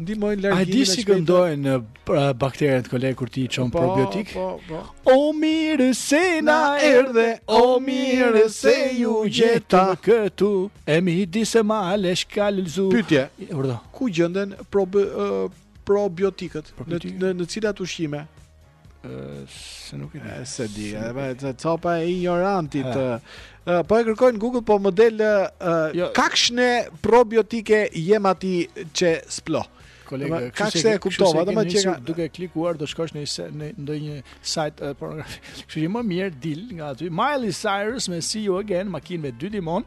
ndihmojnë largimin e shpejtë. A di si këndohen pra, bakteret koleg kur ti çon po, probiotik? Po, po. O mirë se na erdhe, o mirë se ju gjeta këtu. E mi di se ma alesh kalëzu. Pyetje, ku gjenden probi, uh, probiotikët, në, në, në cilat ushqime? Se nuk e di. Se di. E, të copa e injorantit. Po e kërkoj në Google, po më del jo. kakshni probiotike jemati që splo. Kolega, kakshne e kuptova, domethënë nga duke klikuar do shkosh në në ndonjë site eh, pornografi. Kështu që më mirë dil nga aty. Miley Cyrus me See You Again, makinë me dy dimon.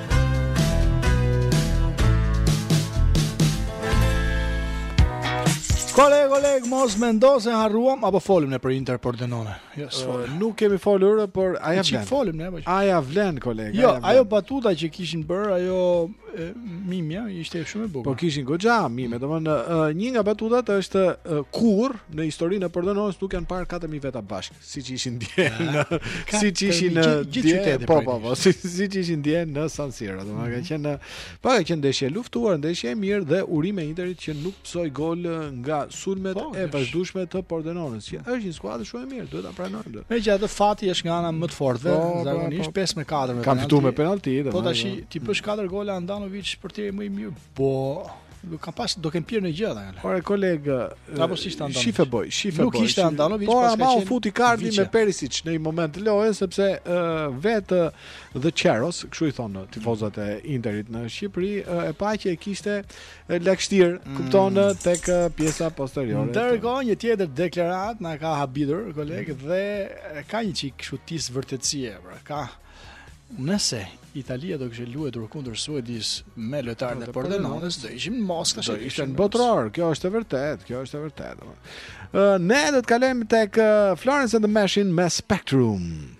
Koleg, koleg, mos mendo se harruam Apo folim ne për Inter Pordenone yes, jo, uh, Nuk kemi folur, por ia vlen Çik folim ne apo Ia vlen, koleg Ia vlen. ajo batuta që kishin bërë Ajo e, mimja ishte shumë e bukur Po kishin goxha mime mm. Domethënë, uh, Një nga batutat është uh, Kurrë në historinë e Pordenones nuk janë parë 4.000 veta bashkë siç ishin dje në siç ishin në gjithë qytetin. Po, po, po, siç si ishin dje në San Siro, domethënë mm -hmm. ka qenë pa ka qenë ndeshje e luftuar, ndeshje e mirë dhe urime Interit që nuk pësoi gol nga sulmet po, e vazhdueshme të Pordenones, që është një skuadër shumë e mirë, duhet ta pranojmë dot. Megjithatë fati është nga ana më të fortë, po, po, zakonisht po, po, 5 me 4 me penalti. Kanë fituar me penalti, domethënë. Po tash ti bësh 4 gola Andanovic për të më i mirë, Po, nuk ka pas do kenë pirë një gjë ata. Ore koleg, apo si standard. Shife, boy, shife, boy. Nuk ishte Handanovic, po ama u futi Icardi me Perisic në një moment të lojës sepse uh, vetë The Cheros, kështu i thonë tifozat e Interit në Shqipëri, uh, e pa që e kishte lagështirë, mm. kupton tek pjesa posteriore. Ndërkohë një tjetër deklaratë na ka habitur koleg mm. dhe ka një çik kështu tis vërtetësie, pra ka Nëse Italia do kishte luajtur kundër Suedisë me lojtarët e Pordenones, do ishim në Moskë, do ishte në botëror. Kjo është e vërtetë, kjo është e vërtetë. Ë ne do të kalojmë tek Florence and the Machine me Spectrum.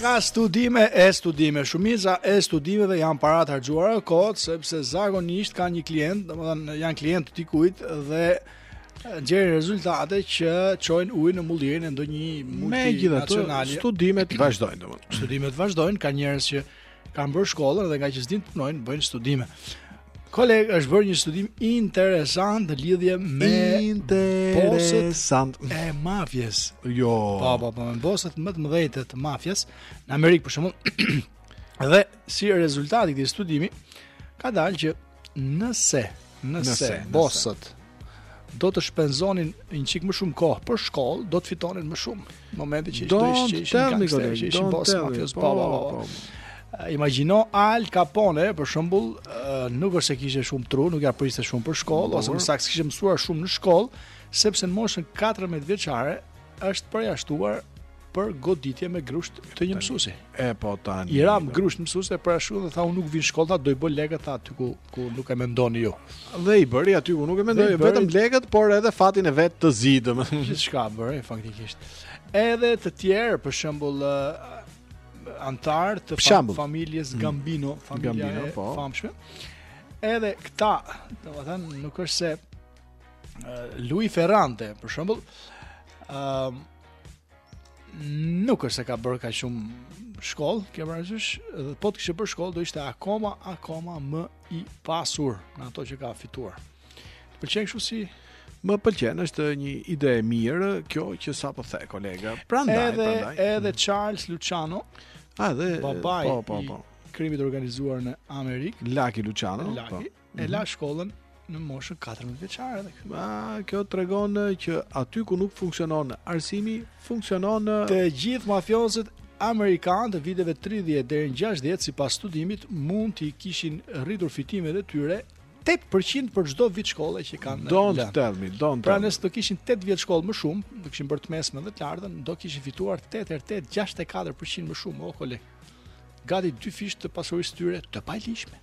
ka studime e studime, shumica e studimeve janë para të harxhuara kot sepse zakonisht kanë një klient, domethënë janë klientë të dikujt dhe Gjejnë rezultate që çojnë ujë në mullirin e ndonjë multinacionali. Studimet vazhdojnë domosdo. Studimet vazhdojnë, ka njerëz që kanë bërë shkollën dhe ngaqë s'dinë të punojnë, bëjnë studime. Koleg është bërë një studim interesant në lidhje me bosët e mafies. Jo. Po, po, po, me bosët më të mëdhenj të mafies në Amerikë për shembull. dhe si rezultat i këtij studimi ka dalë që Nëse, nëse, nëse bosët do të shpenzonin një çik më shumë kohë për shkollë, do të fitonin më shumë. Në momentin që ishte do ishte ishte një gangster, ishte një bos mafies, po, po, po, po. po, po. Imagjino Al Capone, për shembull, nuk është se kishte shumë tru, nuk ia priste shumë për shkollë, ose më saktë s'kishte mësuar shumë në shkollë, sepse në moshën 14 vjeçare është përjashtuar për goditje me grusht të një mësuesi. E po tani. I ra me grusht mësuesit, e përjashtuan dhe tha unë nuk vij në shkollë, do i bëj lekët tha aty ku ku nuk e mendoni ju. Dhe i bëri aty ku nuk e mendoni, jo vetëm lekët, por edhe fatin e vet të zi, domethënë gjithçka bëri faktikisht. Edhe të tjerë, për shembull, anëtar të fam familjes mm. Gambino, familja Gambino, e po. famshme. Edhe këta, domethënë nuk është se Louis Ferrante, për shembull, ë uh, nuk është se ka bërë kaq shumë shkollë, ke parasysh, dhe po të kishte bërë shkollë, do ishte akoma, akoma më i pasur në ato që ka fituar. Të pëlqen kështu si... Më pëlqen, është një ide e mirë kjo që sapo the kolega. Prandaj, edhe, prandaj. Edhe mm. Charles Luciano, atë, babai po po po. I krimit të organizuar në Amerikë, Lucky Luciano, Lucky, po. mm -hmm. e la mhm. shkollën në moshën 14 vjeçare edhe ky. Po kjo tregon që aty ku nuk funksionon arsimi, funksionon të gjithë mafiozët amerikanë të viteve 30 deri në 60 sipas studimit mund t'i kishin rritur fitimet e tyre 8% për çdo vit shkolle që kanë. Don't lënë. tell me, don't. Pra nëse do kishin 8 vjet shkollë më shumë, do kishin bërë të mesmen dhe të lartën, do kishin fituar 8 herë 8, 64% më shumë, o koleg. Gati dyfish të pasurisë së tyre të paligjshme.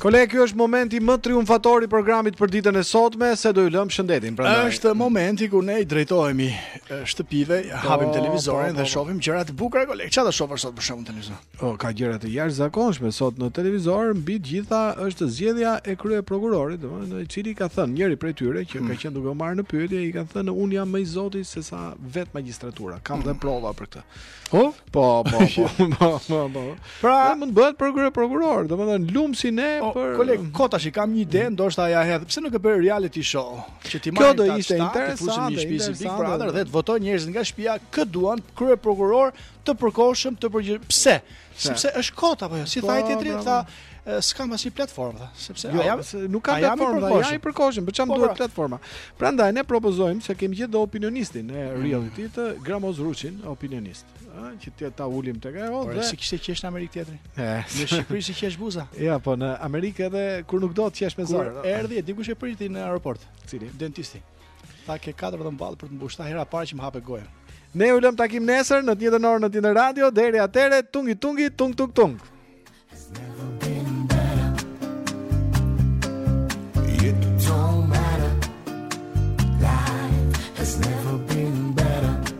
Koleg, ky është momenti më triumfator i programit për ditën e sotme, se do t'ju lëmë shëndetin. Prandaj. Është momenti kur ne i drejtohemi shtëpive, hapim po, televizorin po, dhe po, shohim gjëra të bukura, koleg. Çfarë do shohësh sot për shembull në televizor? Po ka gjëra të jashtëzakonshme sot në televizor, mbi të gjitha është zgjedhja e kryeprokurorit, domethënë i cili ka thënë njëri prej tyre që ka mm. qenë duke u marrë në pyetje, i kanë thënë un jam më i zoti se sa vetë magjistratura, kam dhe mm. prova për këtë. Po? Po, po, po, po, po, po. Pra, dhe mund të bëhet për kryeprokuror, domethënë lum si ne o, për koleg Kotash i kam një ide, mm. ndoshta ja hedh. Pse nuk e bën reality show? Që t'i marrë të shtatë, t'i fusim në një shtëpi si Big Brother dhe të votojnë njerëz nga shtëpia, kë duan kryeprokuror, të përkohshëm të përgjithshëm. Pse? Sepse është kot apo jo? Si tha po, tjetri, tha s'kam asnjë platformë, tha, sepse jo, ajo se nuk ka platformë, ajo është i përkohshëm, për ça po, duhet pra. platforma. Prandaj ne propozojmë se kemi gjetë opinionistin e mm. reality-t Gramoz Ruçin, opinionist, ë, që të ta ulim tek ajo dhe si kishte qesh në Amerikë tjetri. Në Shqipëri s'i qesh buza. Ja, po në Amerikë edhe kur nuk do të qesh me zor. Erdhi dhe dikush e priti në aeroport. Cili? Dentisti. Tha ke katër dhëmballë për të mbushur. Tha hera e parë që më hape gojën. Ne ju lëmë takim nesër në të njëjtën orë në Tinder Radio. Deri atëherë, tungi tungi tung tung tung. It don't matter. Life has never been better.